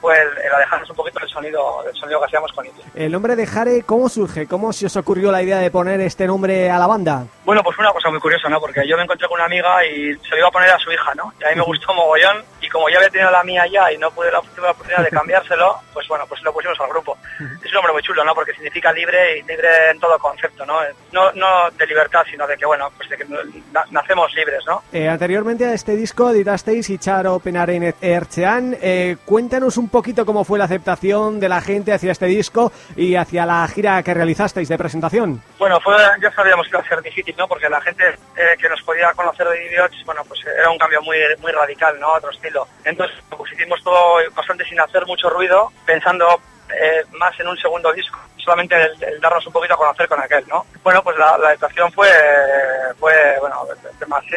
fue el, el alejarnos un poquito del sonido, del sonido que hacíamos con Iti.
El nombre de Jare, ¿cómo surge? ¿Cómo se os ocurrió la idea de poner este nombre a la banda?
Bueno, pues fue una cosa muy curiosa, ¿no? Porque yo me encontré con una amiga y se lo iba a poner a su hija, ¿no? Y a mí me gustó mogollón como ya había tenido la mía ya y no pude la, tuve la oportunidad de cambiárselo, pues bueno, pues lo pusimos al grupo. Es un nombre muy chulo, ¿no? Porque significa libre y libre en todo concepto, ¿no? No, no de libertad, sino de que, bueno, pues de que na- nacemos libres, ¿no?
Eh, anteriormente a este disco editasteis Icharo Penaren Erchean. Eh, cuéntanos un poquito cómo fue la aceptación de la gente hacia este disco y hacia la gira que realizasteis de presentación.
Bueno, fue, ya sabíamos que iba a ser difícil, ¿no? Porque la gente eh, que nos podía conocer de Idiots, bueno, pues era un cambio muy muy radical, ¿no? Otro estilo. Entonces, pues hicimos todo bastante sin hacer mucho ruido, pensando eh, más en un segundo disco, solamente el, el darnos un poquito a conocer con aquel, ¿no? Bueno, pues la, adaptación fue, fue bueno,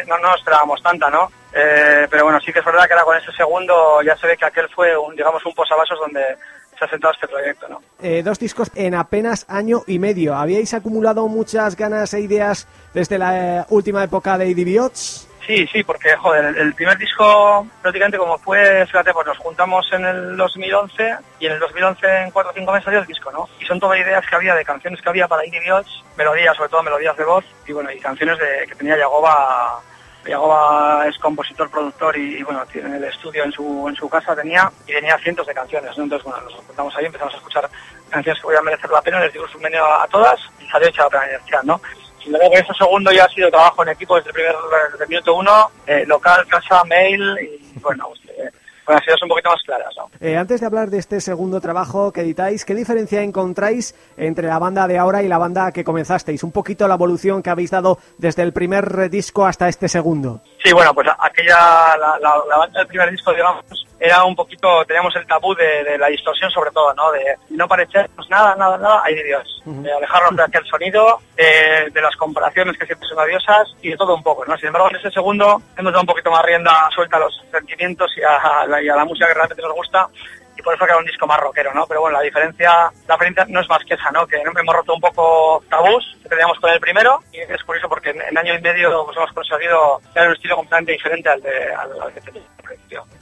no, no esperábamos tanta, ¿no? Eh, pero bueno, sí que es verdad que ahora con ese segundo ya se ve que aquel fue, un, digamos, un posavasos donde se ha sentado este proyecto, ¿no?
Eh, dos discos en apenas año y medio. ¿Habíais acumulado muchas ganas e ideas desde la última época de Idibiots?
Sí, sí, porque, joder, el, primer disco prácticamente como fue, fíjate, pues nos juntamos en el 2011 y en el 2011 en 4 o 5 meses salió el disco, ¿no? Y son todas ideas que había de canciones que había para Indie melodías, sobre todo melodías de voz y bueno, y canciones de, que tenía Yagoba. Yagoba es compositor, productor y, bueno, tiene el estudio en su, en su casa tenía y tenía cientos de canciones, ¿no? Entonces, bueno, nos juntamos ahí, empezamos a escuchar canciones que podían merecer la pena, les un menú a, a todas y salió hecha la energía, ¿no? Sin embargo, ese segundo ya ha sido trabajo en equipo desde el primer desde el minuto uno, eh, local, casa, mail y bueno, pues, eh, con ideas un poquito más claras, ¿no?
Eh, antes de hablar de este segundo trabajo que editáis, ¿qué diferencia encontráis entre la banda de ahora y la banda que comenzasteis? Un poquito la evolución que habéis dado desde el primer disco hasta este segundo.
Sí, bueno, pues aquella, la, la, la banda del primer disco, digamos, era un poquito, teníamos el tabú de, de la distorsión sobre todo, ¿no? De no parecernos nada, nada, nada a Dios. De alejarnos de aquel sonido, de las comparaciones que siempre son odiosas y de todo un poco, ¿no? Sin embargo, en ese segundo hemos dado un poquito más rienda suelta a los sentimientos y a, la, y a la música que realmente nos gusta y por eso ha quedado un disco más rockero, ¿no? Pero bueno, la diferencia, la diferencia no es más que esa, ¿no? Que hemos roto un poco tabús que teníamos con el primero y es curioso porque en, año y medio pues, hemos conseguido crear un estilo completamente diferente al, de, al que teníamos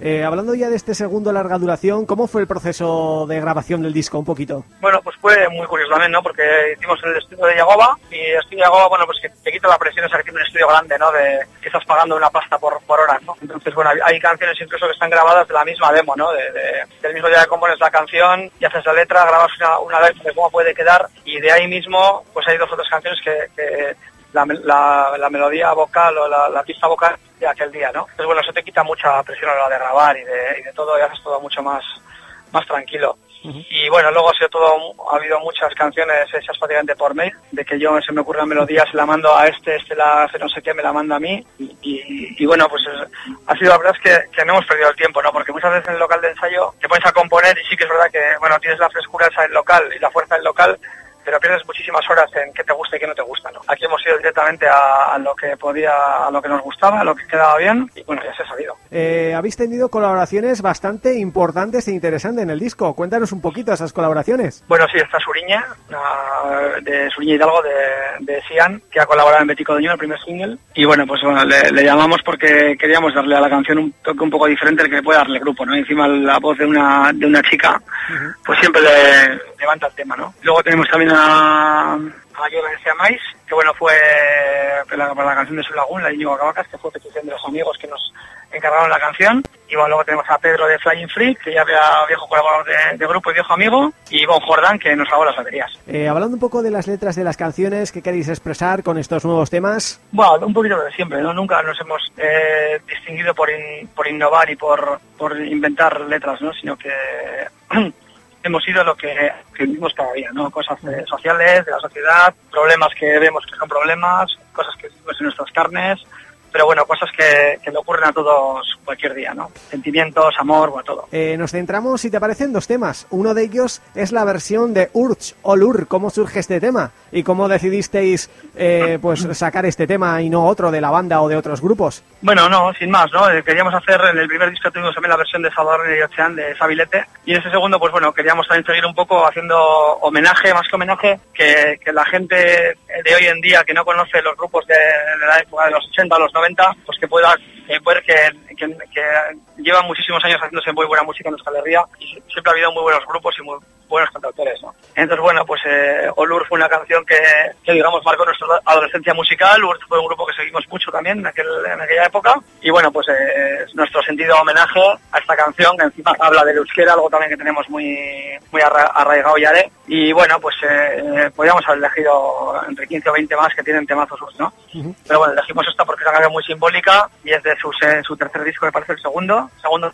Eh, hablando ya de este segundo larga duración, ¿cómo fue el proceso de grabación del disco? Un poquito.
Bueno, pues fue muy curioso también, ¿no? Porque hicimos el estudio de Yagoba y el estudio de Yagoba, bueno, pues que te quita la presión que tiene un estudio grande, ¿no? De que estás pagando una pasta por, por hora, ¿no? Entonces, bueno, hay, canciones incluso que están grabadas de la misma demo, ¿no? De, de, del mismo día que compones la canción y haces la letra, grabas una, una letra de cómo puede quedar y de ahí mismo, pues hay dos otras canciones que, que la, la, la, melodía vocal o la, la, pista vocal de aquel día, ¿no? Entonces, bueno, eso te quita mucha presión a la hora de grabar y de, y de todo y haces todo mucho más, más tranquilo. Uh -huh. Y bueno, luego ha sido todo, ha habido muchas canciones hechas prácticamente por mail, de que yo se me ocurren melodías, se la mando a este, este la hace no sé qué, me la manda a mí. Y, y, y bueno, pues es, ha sido la verdad es que, que, no hemos perdido el tiempo, ¿no? Porque muchas veces en el local de ensayo te pones a componer y sí que es verdad que, bueno, tienes la frescura esa del local y la fuerza del local, pero pierdes muchísimas horas en qué te gusta y qué no te gusta, ¿no? Aquí hemos ido directamente a, a lo que podía, a lo que nos gustaba, a lo que quedaba bien y bueno, ya se ha sabido.
Eh, habéis tenido colaboraciones bastante importantes e interesantes en el disco. Cuéntanos un poquito esas colaboraciones.
Bueno, sí, está Suriña, de Suriña Hidalgo, de, de Sian, que ha colaborado en Betico Doño, el primer single. Y bueno, pues bueno, le, le llamamos porque queríamos darle a la canción un toque un poco diferente al que puede darle el grupo, ¿no? Encima la voz de una, de una chica, pues siempre le levanta el tema, ¿no? Luego tenemos también a, a Yola de Mais, que bueno, fue para la, canción de Su Lagún, la de Íñigo que fue petición de los amigos que nos encargaron la canción. Y bueno, luego tenemos a Pedro de Flying Freak, que ya era viejo colaborador de, de grupo y viejo amigo, y Bon Jordan, que nos grabó las baterías.
Eh, hablando un poco de las letras de las canciones que queréis expresar con estos nuevos temas.
Bueno, un poquito de siempre, ¿no? Nunca nos hemos eh, distinguido por, in- por innovar y por, por inventar letras, ¿no? Sino que hemos sido lo que, vivimos cada día, ¿no? Cosas eh, sociales, de la sociedad, problemas que vemos que son problemas, cosas que vivimos en nuestras carnes, pero bueno, cosas que, que le ocurren a todos cualquier día, ¿no? Sentimientos, amor, bueno, todo.
Eh, nos centramos, si te parecen, dos temas. Uno de ellos es la versión de Urge o Lur. ¿Cómo surge este tema? ¿Y cómo decidisteis eh, pues sacar este tema y no otro de la banda o de otros grupos?
Bueno, no, sin más, ¿no? Eh, Queríamos hacer, en el primer disco tuvimos también la versión de Salvador y Ocean de Sabilete, y en ese segundo, pues bueno, queríamos también seguir un poco haciendo homenaje, más que homenaje, que, que la gente de hoy en día que no conoce los grupos de, de la época de los 80 a los 90, pues que pueda que, que, que muchísimos años haciéndose muy buena música en Euskal Herria y sie- siempre ha habido muy buenos grupos y muy buenos cantautores, ¿no? Entonces, bueno, pues eh, Olur fue una canción que, que, digamos, marcó nuestra adolescencia musical. Urt fue un grupo que seguimos mucho también en, aquel, en aquella época. Y bueno, pues eh, es nuestro sentido homenaje a esta canción, que encima habla del euskera, algo también que tenemos muy, muy arra- arraigado ya de. Y bueno, pues eh, eh, podríamos haber elegido entre 15 o 20 más que tienen temazos, ¿no? Pero bueno, elegimos esta porque es una canción muy simbólica y es de su, se- su tercer disco, me parece el segundo, segundo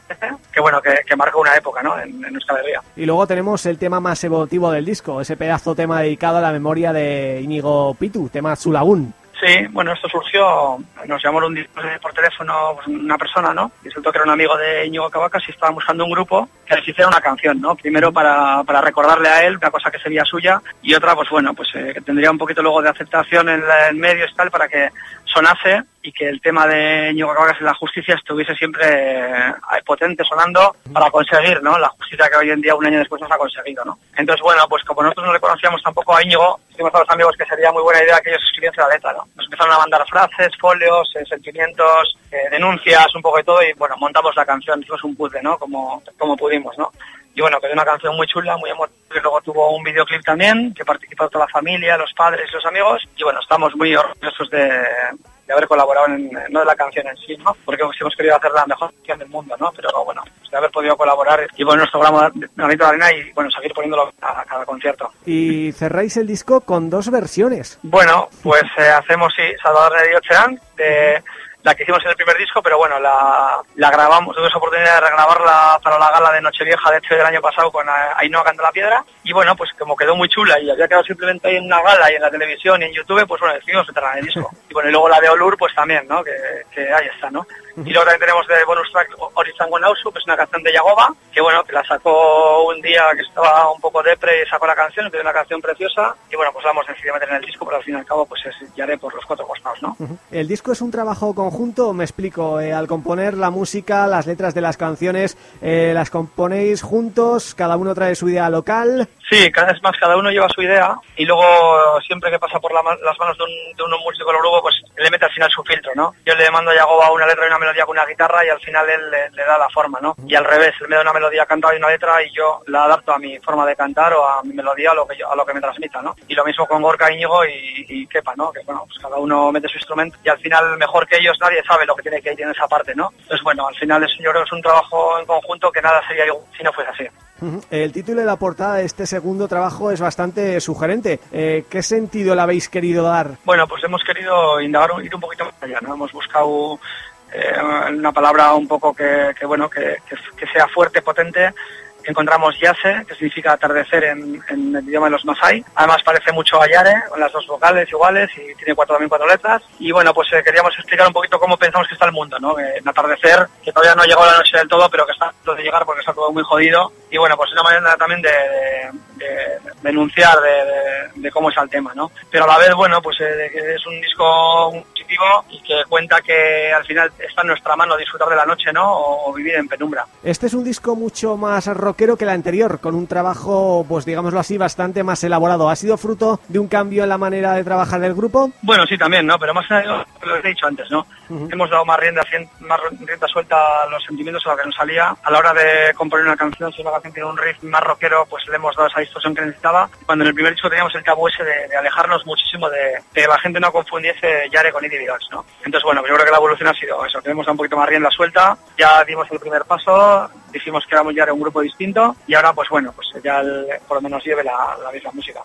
que bueno, que, que marcó una época, ¿no? En, en nuestra alegría.
Y luego tenemos el tema más emotivo del disco, ese pedazo tema dedicado a la memoria de Íñigo Pitu, tema Sulagún.
Sí, bueno, esto surgió, nos llamó un por teléfono pues, una persona, ¿no? Y resultó que era un amigo de Íñigo Cavacas y estaban buscando un grupo que les hiciera una canción, ¿no? Primero para, para recordarle a él una cosa que sería suya y otra, pues bueno, pues eh, que tendría un poquito luego de aceptación en la- en medios y tal para que sonase y que el tema de Íñigo Cavacas y la justicia estuviese siempre eh, potente sonando para conseguir, ¿no? La justicia que hoy en día, un año después, nos ha conseguido, ¿no? Entonces, bueno, pues como nosotros no le conocíamos tampoco a Íñigo, dijimos a los amigos que sería muy buena idea que ellos escribiesen la letra, ¿no? Nos empezaron a mandar frases, folios, eh, sentimientos, eh, denuncias, un poco de todo y, bueno, montamos la canción, hicimos un puzzle, ¿no? Como, como pudimos, ¿no? Y bueno, quedó una canción muy chula, muy emotiva. y Luego tuvo un videoclip también, que participó toda la familia, los padres los amigos. Y bueno, estamos muy orgullosos de, de haber colaborado en, no de la canción en sí, ¿no? Porque hemos querido hacer la mejor canción del mundo, ¿no? Pero bueno, pues de haber podido colaborar y bueno, nuestro granito de arena y bueno, seguir poniéndolo a cada concierto.
Y cerráis el disco con dos versiones.
Bueno, pues eh, hacemos, sí, Salvador de Ocean, de la que hicimos en el primer disco, pero bueno, la, la grabamos, tuvimos oportunidad de regrabarla para la gala de Nochevieja, de hecho, del año pasado con Ainhoa Canta la Piedra, y bueno, pues como quedó muy chula y había quedado simplemente ahí en una gala y en la televisión y en YouTube, pues bueno, decidimos meterla en el disco. Y bueno, y luego la de Olur, pues también, ¿no? Que, que ahí está, ¿no? Y luego también tenemos de bonus track Orizan Nausu, que es una canción de Yagoba, que bueno, que la sacó un día que estaba un poco depre y sacó la canción, que es una canción preciosa, y bueno, pues la hemos decidido meter en el disco, pero al fin y al cabo, pues es Yaré por los cuatro costados, ¿no?
El disco es un trabajo conjunto, me explico, eh, al componer la música, las letras de las canciones, eh, las componéis juntos, cada uno trae su idea local.
Sí, cada vez más cada uno lleva su idea y luego siempre que pasa por las manos de un, de un músico luego pues le mete al final su filtro, ¿no? Yo le mando a Yagoba una letra y una melodía con una guitarra y al final él le, da la forma, ¿no? Y al revés, él me da una melodía cantada y una letra y yo la adapto a mi forma de cantar o a mi melodía, a lo que yo, a lo que me transmita, ¿no? Y lo mismo con Gorka Íñigo y, y Kepa, ¿no? Que bueno, pues cada uno mete su instrumento y al final mejor que ellos nadie sabe lo que tiene que ir en esa parte, ¿no? Entonces bueno, al final es, yo creo que es un trabajo en conjunto que nada sería igual si no fuese así.
El título de la portada de este segundo trabajo es bastante sugerente. Eh, ¿Qué sentido le habéis querido dar?
Bueno, pues hemos querido indagar, ir un poquito más allá, ¿no? Hemos buscado eh, una palabra un poco que, que, bueno, que sea fuerte, potente. Encontramos yase, que significa atardecer en, el idioma de los Masai. Además parece mucho a yare, con las dos vocales iguales y tiene cuatro, también cuatro letras. Y bueno, pues eh, queríamos explicar un poquito cómo pensamos que está el mundo, ¿no? En atardecer, que todavía no llegó la noche del todo, pero que está a punto de llegar porque está todo muy jodido. Y bueno, pues es una manera también de, de-
denunciar de, cómo está el tema, ¿no? Pero a la vez, bueno, pues eh, es un disco y que cuenta que al final está en nuestra mano disfrutar de la noche, ¿no? O, vivir en penumbra.
Este es un disco mucho más rockero que el anterior, con un trabajo, pues digámoslo así, bastante más elaborado. ¿Ha sido fruto de un cambio en la manera de trabajar del grupo?
Bueno, sí, también, ¿no? Pero más lo que he dicho antes, ¿no? Hemos dado más rienda, más rienda suelta a los sentimientos a lo que nos salía. A la hora de componer una canción, si una canción tiene un riff más rockero, pues le hemos dado esa distorsión que necesitaba. Cuando en el primer disco teníamos el tabú ese de, de alejarnos muchísimo de, de que la gente no confundiese Yare con Eddie Entonces, bueno, pues yo creo que la evolución ha sido eso, dado un poquito más rienda suelta, ya dimos el primer paso, dijimos que éramos Yare un grupo distinto, y ahora, pues bueno, pues ya por lo menos lleve la, la misma música.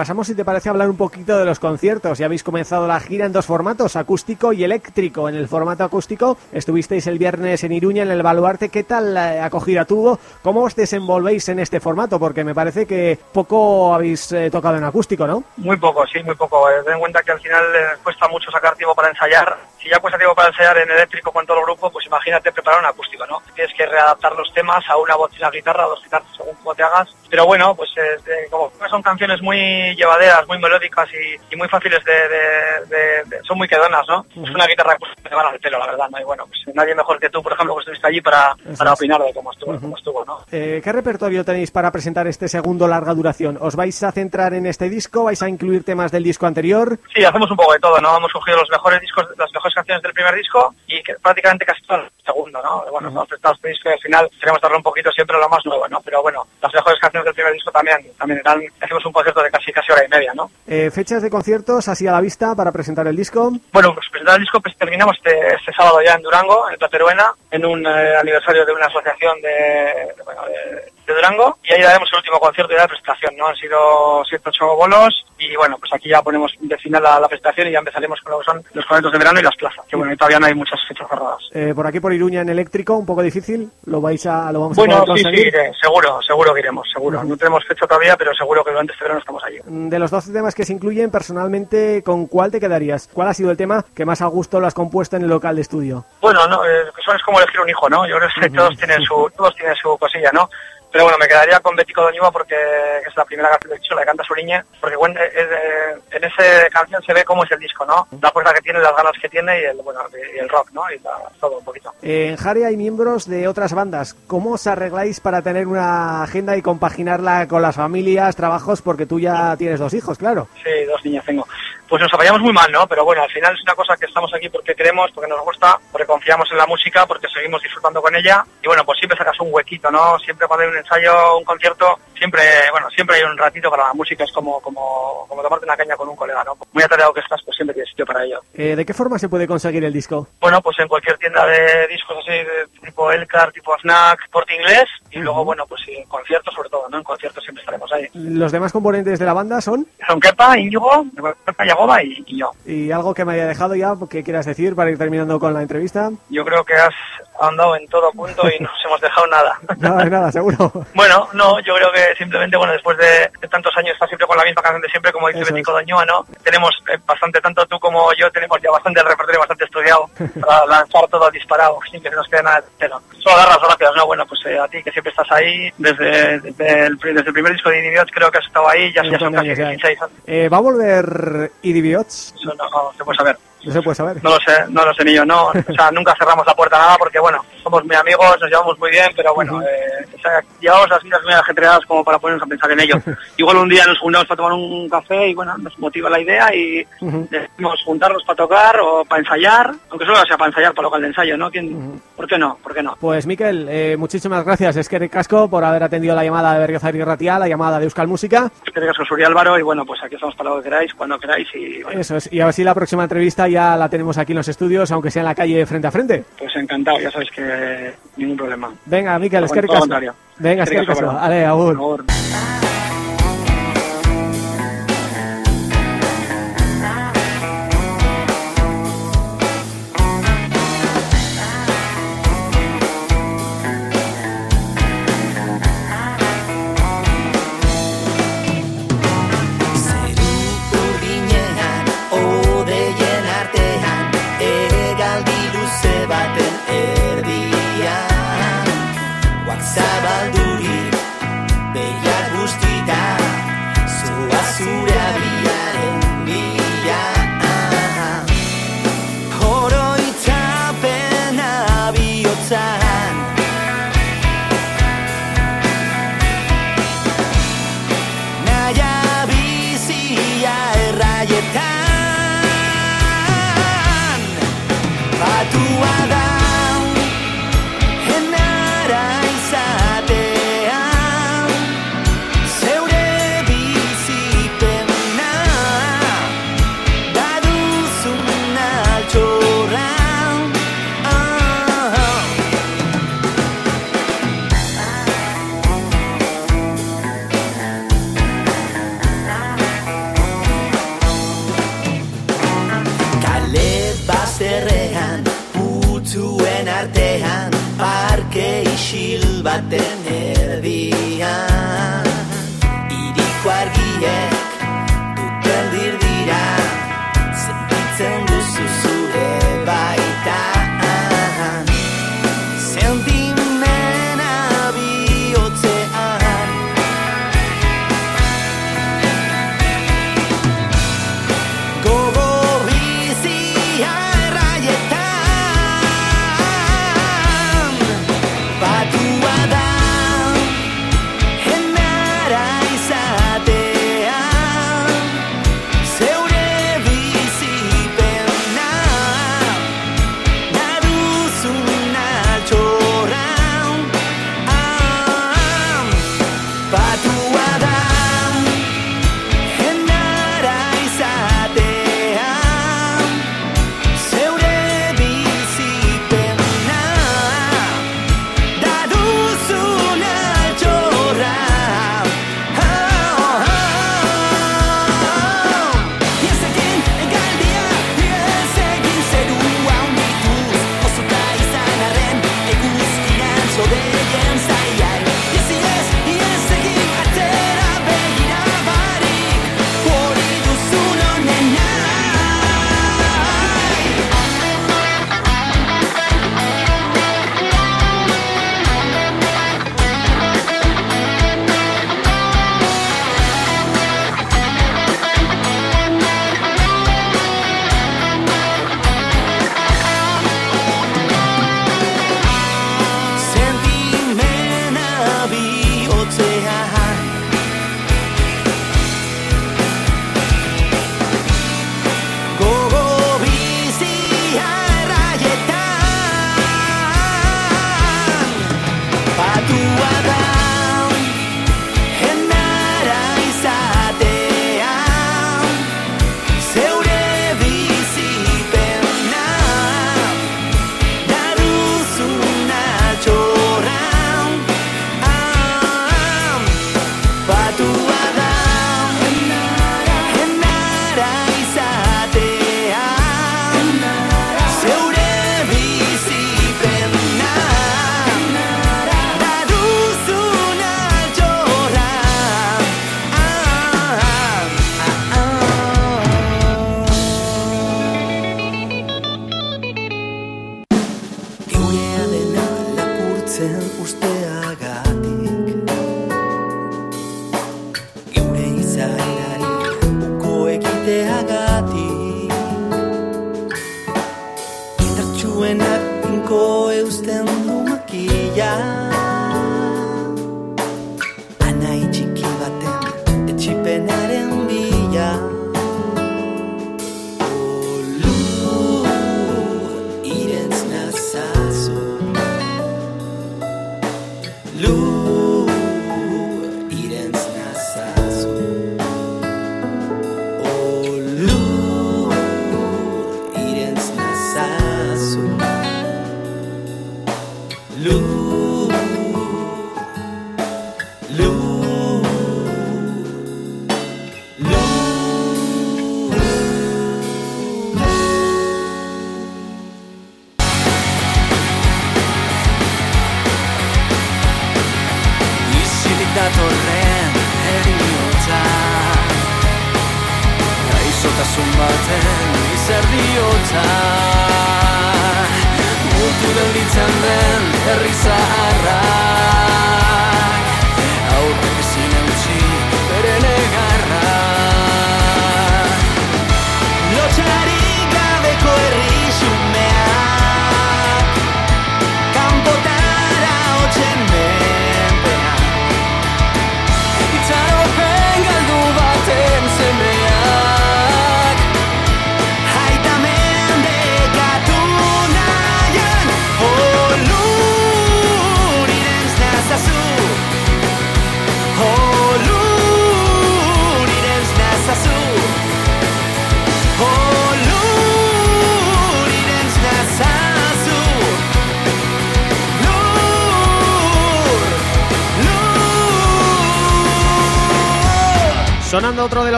Pasamos, si te parece, a hablar un poquito de los conciertos. Ya habéis comenzado la gira en dos formatos, acústico y eléctrico. En el formato acústico estuvisteis el viernes en Iruña, en el Baluarte. ¿Qué tal acogida tuvo? ¿Cómo os desenvolvéis en este formato? Porque me parece que poco habéis eh, tocado en acústico, ¿no?
Muy poco, sí, muy poco. Ten en cuenta que al final eh, cuesta mucho sacar tiempo para ensayar. Si ya cuesta tiempo para ensayar en eléctrico con todo el grupo, pues imagínate preparar un acústico, ¿no? Tienes que readaptar los temas a una voz y una guitarra, o dos guitarras, según cómo te hagas. Pero bueno, pues eh, como son canciones muy llevaderas, muy melódicas y, y muy fáciles de, de- de- de- son muy quedonas, ¿no? Es una guitarra acústica te van al pelo, la verdad, ¿no? Y bueno, pues nadie mejor que tú, por ejemplo, que estuviste allí para, para opinar de cómo estuvo, cómo estuvo, ¿no?
Eh, ¿Qué repertorio tenéis para presentar este segundo larga duración? ¿Os vais a centrar en este disco? ¿Vais a incluir temas del disco anterior?
Sí, hacemos un poco de todo, ¿no? Hemos cogido los mejores discos, las mejores canciones del primer disco y que prácticamente casi todas las
segundo, ¿no? Bueno, este disco y al final queremos darle un poquito siempre lo más nuevo, ¿no? Pero bueno, las mejores canciones del primer disco también, también eran, hacemos un concierto de casi casi hora y media, ¿no?
Eh, fechas de conciertos así a la vista para presentar el disco.
Bueno, pues presentar el disco pues terminamos este, este sábado ya en Durango, en Plateruena, en un eh, aniversario de una asociación de, de, bueno, de, de Durango y ahí daremos el último concierto ya de presentación, ¿no? Han sido 7 8 bolos y bueno, pues aquí ya ponemos de final la, la presentación y ya empezaremos con lo que son los conciertos de verano y las plazas, que bueno, y todavía no hay muchas fechas cerradas.
Eh, por aquí por Iruña en eléctrico, un poco difícil. Lo vais a lo vamos
Bueno,
a poder
sí, sí, eh, seguro, seguro que iremos, seguro. No tenemos fecha todavía, pero seguro que durante este verano estamos allí.
De los 12 temas que se incluyen, personalmente, ¿con cuál te quedarías? ¿Cuál ha sido el tema que más a gusto lo has compuesto en el local de estudio?
Bueno, no, eh, eso es como elegir un hijo, ¿no? Yo creo que todos tienen su, todos tienen su cosilla, ¿no? Pero bueno, me quedaría con Bético Doñuba porque es la primera canción del disco, la que canta Suriñe, porque bueno, es, eh, en esa canción se ve cómo es el disco, ¿no? La fuerza que tiene, las ganas que tiene y el, bueno, y el rock, ¿no? Y la- todo un poquito.
En Jare hay miembros de otras bandas. ¿Cómo os arregláis para tener una agenda y compaginarla con las familias, trabajos? Porque tú ya tienes dos hijos, claro.
Sí, dos niñas tengo. Pues nos apañamos muy mal, ¿no? Pero bueno, al final es una cosa que estamos aquí porque queremos, porque nos gusta, porque confiamos en la música, porque seguimos disfrutando con ella. Y bueno, pues siempre sacas un huequito, ¿no? Siempre cuando hay un ensayo, un concierto, siempre, bueno, siempre hay un ratito para la música. Es como, como, como tomarte una caña con un colega, ¿no? Muy atareado que estás, pues siempre tienes sitio para ello.
Eh, ¿De qué forma se puede conseguir el disco?
Bueno, pues en cualquier tienda de discos así, de tipo Elcar, tipo Snack, Corte Inglés. Y luego, bueno, pues en conciertos sobre todo, ¿no? En conciertos siempre estaremos ahí.
Los demás componentes de la banda son
Son Kepa, Íñigo, Kepa Y, y yo.
y algo que me haya dejado ya que quieras decir para ir terminando con la entrevista.
Yo creo que has andado en todo punto y no nos hemos dejado nada.
Nada, nada, seguro.
Bueno, no, yo creo que simplemente, bueno, después de, de tantos años estar siempre con la misma canción de siempre, como dice Betico Doñoa, ¿no? Tenemos eh, bastante, tanto tú como yo, tenemos ya bastante el repertorio bastante estudiado para lanzar todo disparado, sin que se nos quede nada. Solo dar las gracias, ¿no? Bueno, pues eh, a ti que siempre estás ahí, desde, desde, el, desde el primer disco de Idiots creo que has estado ahí, ya, ya son casi
años ya.
16 años.
Eh, ¿Va a volver Idibiots?
Eso no, se puede saber.
No se puede saber.
No lo sé, no lo sé ni yo, no. O sea, nunca cerramos la puerta a nada porque, bueno, somos muy amigos, nos llevamos muy bien, pero bueno, eh, o sea, llevamos las vidas muy ajetreadas como para ponernos a pensar en ello. Igual un día nos juntamos para tomar un café y, bueno, nos motiva la idea y
Ujú.
decimos juntarnos para tocar o para ensayar, aunque solo sea para ensayar, para local de ensayo, ¿no? ¿Quién, ¿Por qué no? ¿Por qué no?
Pues Miquel, eh, muchísimas gracias, es que Casco, por haber atendido la llamada de Berriozar y Ratia, la llamada de Euskal Música.
Que tengas con Suri Álvaro y, bueno, pues aquí estamos para lo que queráis, cuando queráis y, bueno,
Eso es, y a ver si la próxima entrevista ya la tenemos aquí en los estudios, aunque sea en la calle frente a frente.
pues encantado, ya sabéis que ningún problema.
Venga, Miquel, es que. Venga, es que agur.
Baldurii, bella giustità, sua sua via in
via. Poroitapena bioza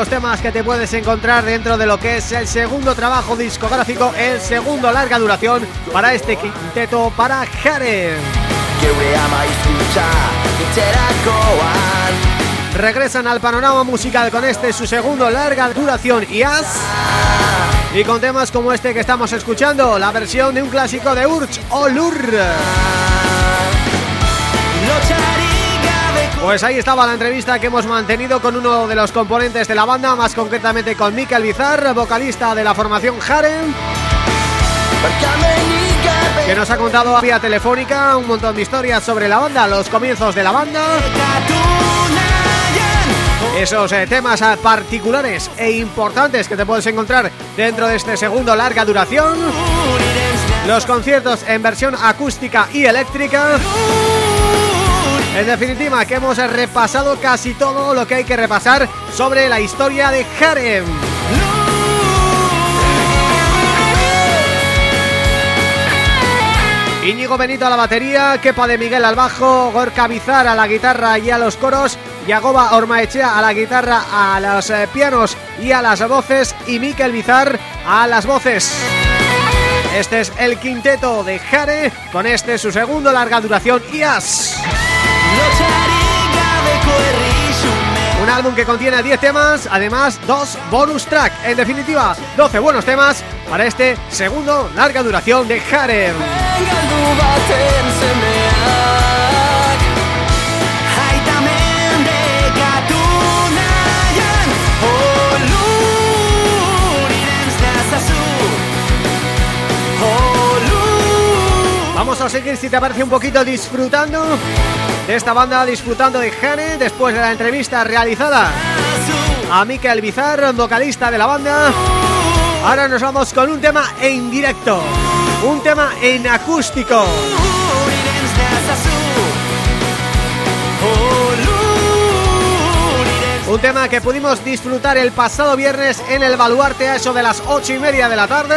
los temas que te puedes encontrar dentro de lo que es el segundo trabajo discográfico, el segundo larga duración para este quinteto para Jaren. Regresan al panorama musical con este su segundo larga duración IAS y con temas como este que estamos escuchando, la versión de un clásico de Urch o Lur. Pues ahí estaba la entrevista que hemos mantenido con uno de los componentes de la banda, más concretamente con Mikel Bizar, vocalista de la formación
gabe
que nos ha contado vía telefónica un montón de historias sobre la banda, los comienzos de la banda, esos eh, temas eh, particulares e importantes que te puedes encontrar dentro de este segundo larga duración, los conciertos en versión acústica y eléctrica, en definitiva que hemos repasado casi todo lo que hay que repasar sobre la historia de Harem. Íñigo Benito a la batería, Kepa de Miguel al bajo, Gorka Bizar a la guitarra y a los coros, Yagoba Ormaechea a la guitarra, a los eh, pianos y a las voces y Mikel Bizar a las voces. Este es el quinteto de Jare con este su segundo larga duración IAS. Álbum que contiene 10 temas, además dos bonus track. En definitiva, 12 buenos temas para este segundo larga duración de Jare. Seguir, si te parece un poquito, disfrutando de esta banda, disfrutando de Jare después de la entrevista realizada a Mikel Bizar, vocalista de la banda. Ahora nos vamos con un tema en directo, un tema en acústico. Un tema que pudimos disfrutar el pasado viernes en el Baluarte a eso de las ocho y media de la tarde.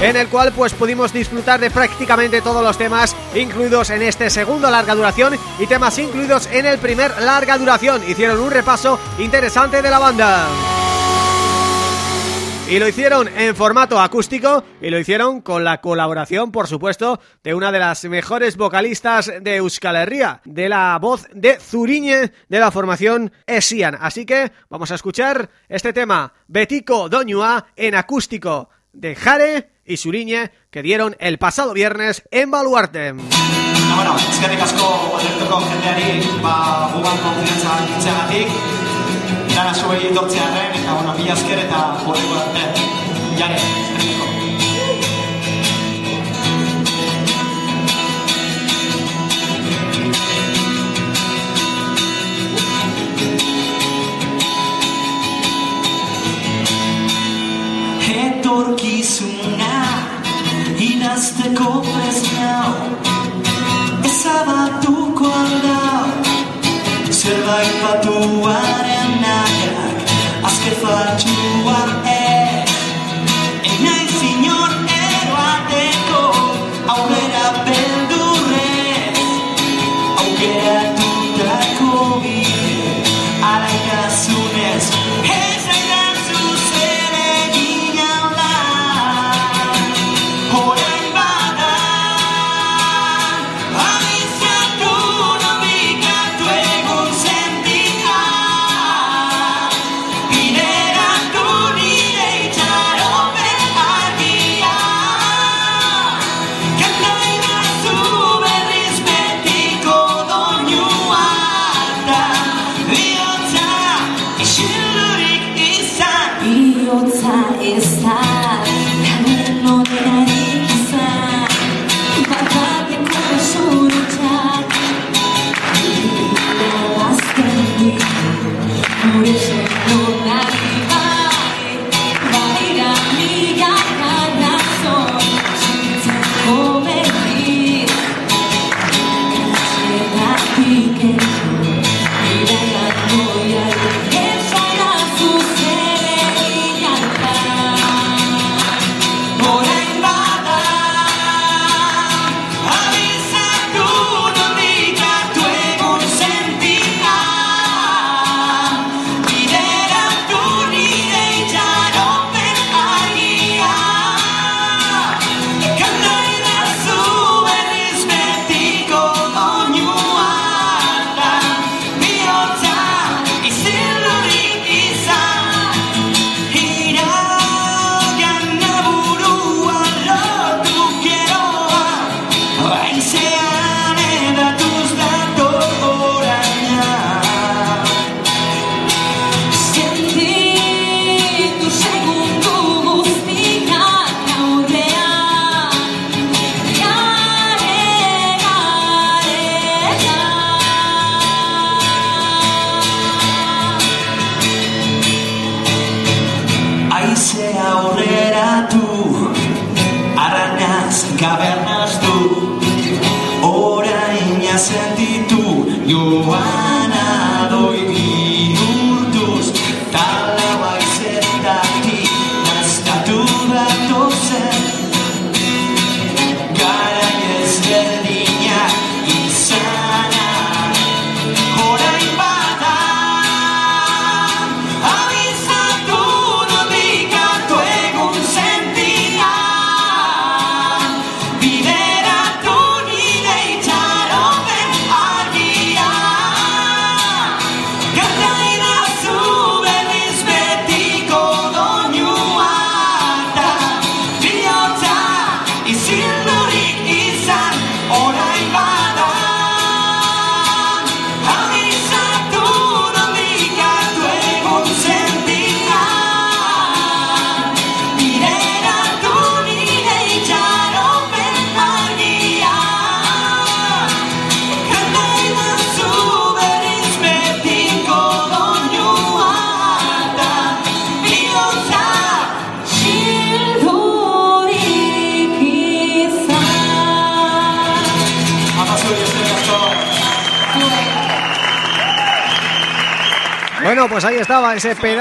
En el cual pues pudimos disfrutar de prácticamente todos los temas incluidos en este segundo larga duración y temas incluidos en el primer larga duración. Hicieron un repaso interesante de la banda. Y lo hicieron en formato acústico y lo hicieron con la colaboración, por supuesto, de una de las mejores vocalistas de Euskal Herria, de la voz de Zuriñe de la formación Esian. Así que vamos a escuchar este tema, Betico Doñua, en acústico, de Jare y Zuriñe, que dieron el pasado viernes en Baluarte.
Eta, bueno, eskerrik asko alertuko jendeari, ba, gugan konfianza ditzeagatik, dara zuei etortzearen, eta, bueno, mila esker eta horreko arte. Jare, eskerrik asko.
Etorkizuna idazteko presnau Ezabatuko aldau Zerbait batuaren nahiak Azke faltsua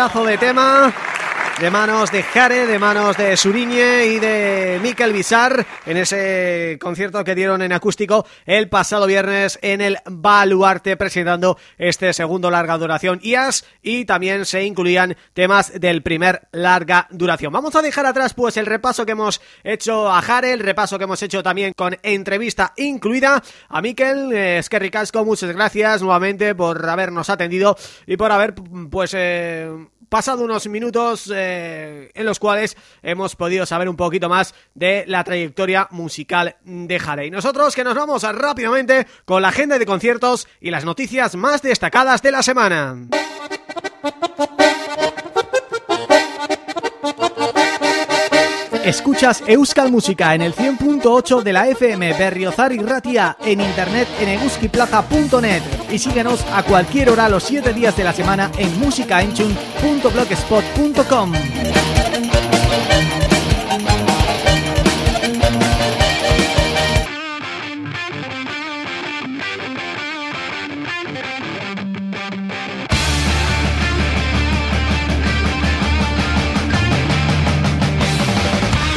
ese pedazo de tema de manos de Jare, de manos de Suriñe y de Miquel Bizar en ese concierto que dieron en acústico el pasado viernes en el Baluarte presentando este segundo larga duración IAS y también se incluían temas del primer larga duración. Vamos a dejar atrás pues el repaso que hemos hecho a Jare, el repaso que hemos hecho también con entrevista incluida a Miquel, eh, es que ricasco, muchas gracias nuevamente por habernos atendido y por haber pues... Eh, pasado unos minutos eh, eh, en los cuales hemos podido saber un poquito más de la trayectoria musical de Jare. Y nosotros que nos vamos rápidamente con la agenda de conciertos y las noticias más destacadas de la semana. Escuchas Euskal Música en el 100.8 de la FM Berriozar y Ratia en internet en eguskiplaza.net y síguenos a cualquier hora los 7 días de la semana en musicaenchun.blogspot.com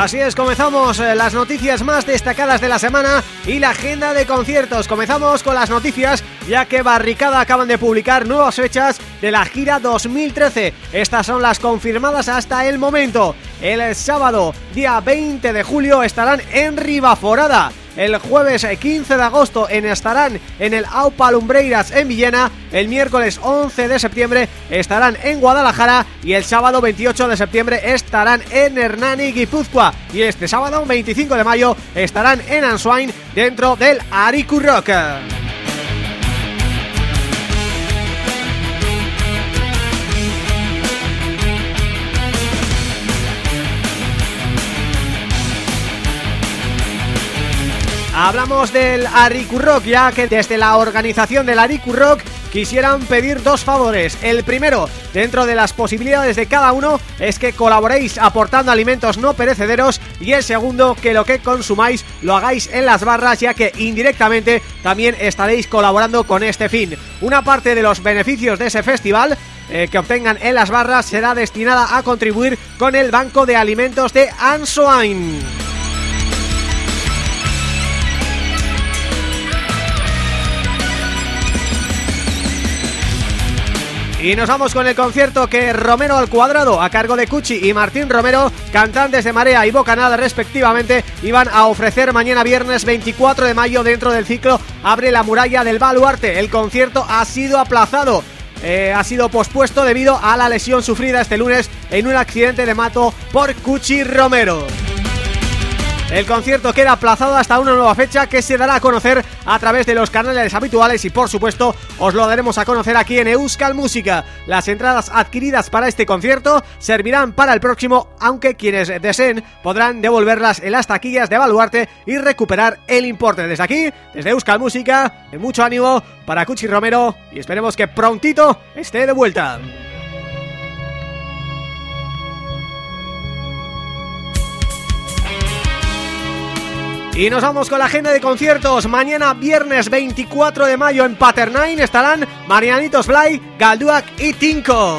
Así es, comenzamos eh, las noticias más destacadas de la semana y la agenda de conciertos. Comenzamos con las noticias ya que Barricada acaban de publicar nuevas fechas de la gira 2013. Estas son las confirmadas hasta el momento. El sábado, día 20 de julio, estarán en Ribaforada. El jueves 15 de agosto estarán en el Aupa Lumbreiras en Villena. El miércoles 11 de septiembre estarán en Guadalajara. Y el sábado 28 de septiembre estarán en Hernani, Guipúzcoa. Y este sábado 25 de mayo estarán en Answain dentro del Ariku Rock. Hablamos del Ariku Rock, ya que desde la organización del Ariku Rock quisieran pedir dos favores. El primero, dentro de las posibilidades de cada uno, es que colaboréis aportando alimentos no perecederos y el segundo, que lo que consumáis lo hagáis en las barras, ya que indirectamente también estaréis colaborando con este fin. Una parte de los beneficios de ese festival eh, que obtengan en las barras será destinada a contribuir con el Banco de Alimentos de Ansoain. Y nos vamos con el concierto que Romero al cuadrado, a cargo de Cuchi y Martín Romero, cantantes de Marea y Bocanada respectivamente, iban a ofrecer mañana viernes 24 de mayo dentro del ciclo Abre la muralla del Baluarte. El concierto ha sido aplazado. Eh, ha sido pospuesto debido a la lesión sufrida este lunes en un accidente de mato por Cuchi Romero. El concierto queda aplazado hasta una nueva fecha que se dará a conocer a través de los canales habituales y por supuesto os lo daremos a conocer aquí en Euskal Música. Las entradas adquiridas para este concierto servirán para el próximo, aunque quienes deseen podrán devolverlas en las taquillas de Baluarte y recuperar el importe. Desde aquí, desde Euskal Música, mucho ánimo para Cuchi Romero y esperemos que prontito esté de vuelta. Y nos vamos con la agenda de conciertos. Mañana viernes 24 de mayo en Paternain estarán Marianitos Fly, Galduak y Tinko.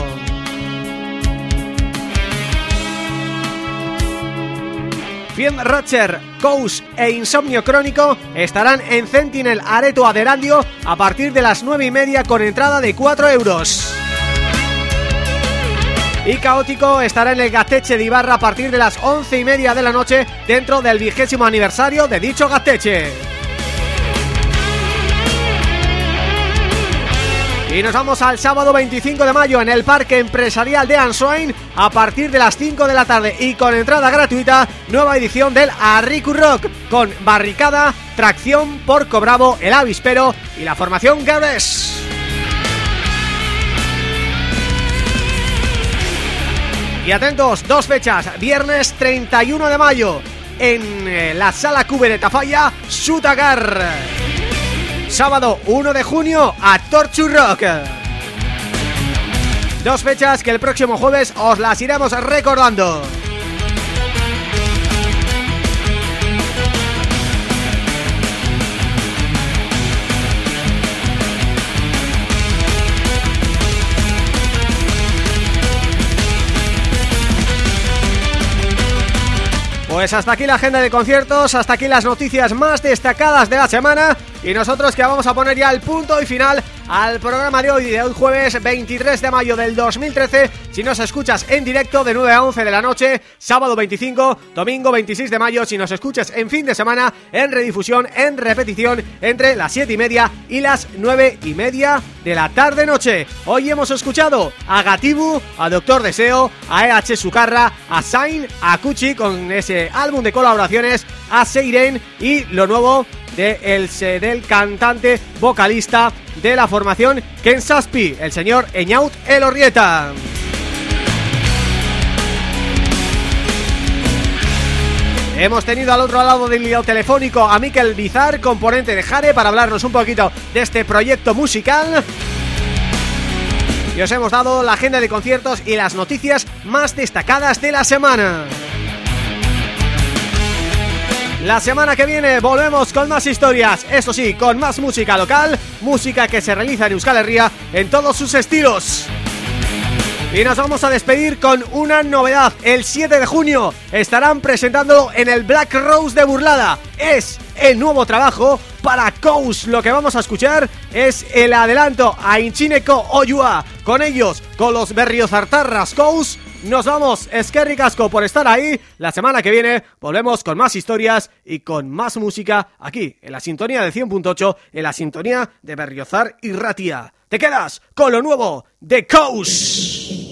Fien Ratcher, Kous e Insomnio Crónico estarán en Sentinel Areto Aderandio a partir de las 9 y media con entrada de 4 euros. Y Caótico estará en el Gateche de Ibarra a partir de las once y media de la noche dentro del vigésimo aniversario de dicho Gateche. Y nos vamos al sábado 25 de mayo en el Parque Empresarial de Ansoain a partir de las 5 de la tarde y con entrada gratuita, nueva edición del Arricu Rock con barricada, tracción, porco bravo, el avispero y la formación Gabres. Y atentos, dos fechas, viernes 31 de mayo en eh, la Sala Cube de Tafalla, Sutagar. Sábado 1 de junio a Torchu Rock. Dos fechas que el próximo jueves os las iremos recordando. Pues hasta aquí la agenda de conciertos, hasta aquí las noticias más destacadas de la semana y nosotros que vamos a poner ya el punto y final al programa de hoy, de hoy jueves 23 de mayo del 2013, si nos escuchas en directo de 9 a 11 de la noche, sábado 25, domingo 26 de mayo, si nos escuchas en fin de semana, en redifusión, en repetición, entre las 7 y media y las 9 y media de la tarde-noche. Hoy hemos escuchado a Gatibu, a Doctor Deseo, a EH Sucarra, a Sain, a Kuchi con ese álbum de colaboraciones, a Seiren y lo nuevo de el, del cantante vocalista de la formación Ken Saspi, el señor Eñaut Elorrieta. Hemos tenido al otro lado del hilo telefónico a Miquel Bizar, componente de Jare, para hablarnos un poquito de este proyecto musical. Y os hemos dado la agenda de conciertos y las noticias más destacadas de la semana. La semana que viene volvemos con más historias, eso sí, con más música local, música que se realiza en Euskal Herria en todos sus estilos. Y nos vamos a despedir con una novedad. El 7 de junio estarán presentándolo en el Black Rose de Burlada. Es el nuevo trabajo para Kous. Lo que vamos a escuchar es el adelanto a Inchineko Oyua. Con ellos, con los Berriozartarras Kous, nos vamos, Esquerri Casco por estar ahí. La semana que viene volvemos con más historias y con más música aquí, en la sintonía de 100.8, en la sintonía de Berriozar y Ratia. Te quedas con lo nuevo de Kous.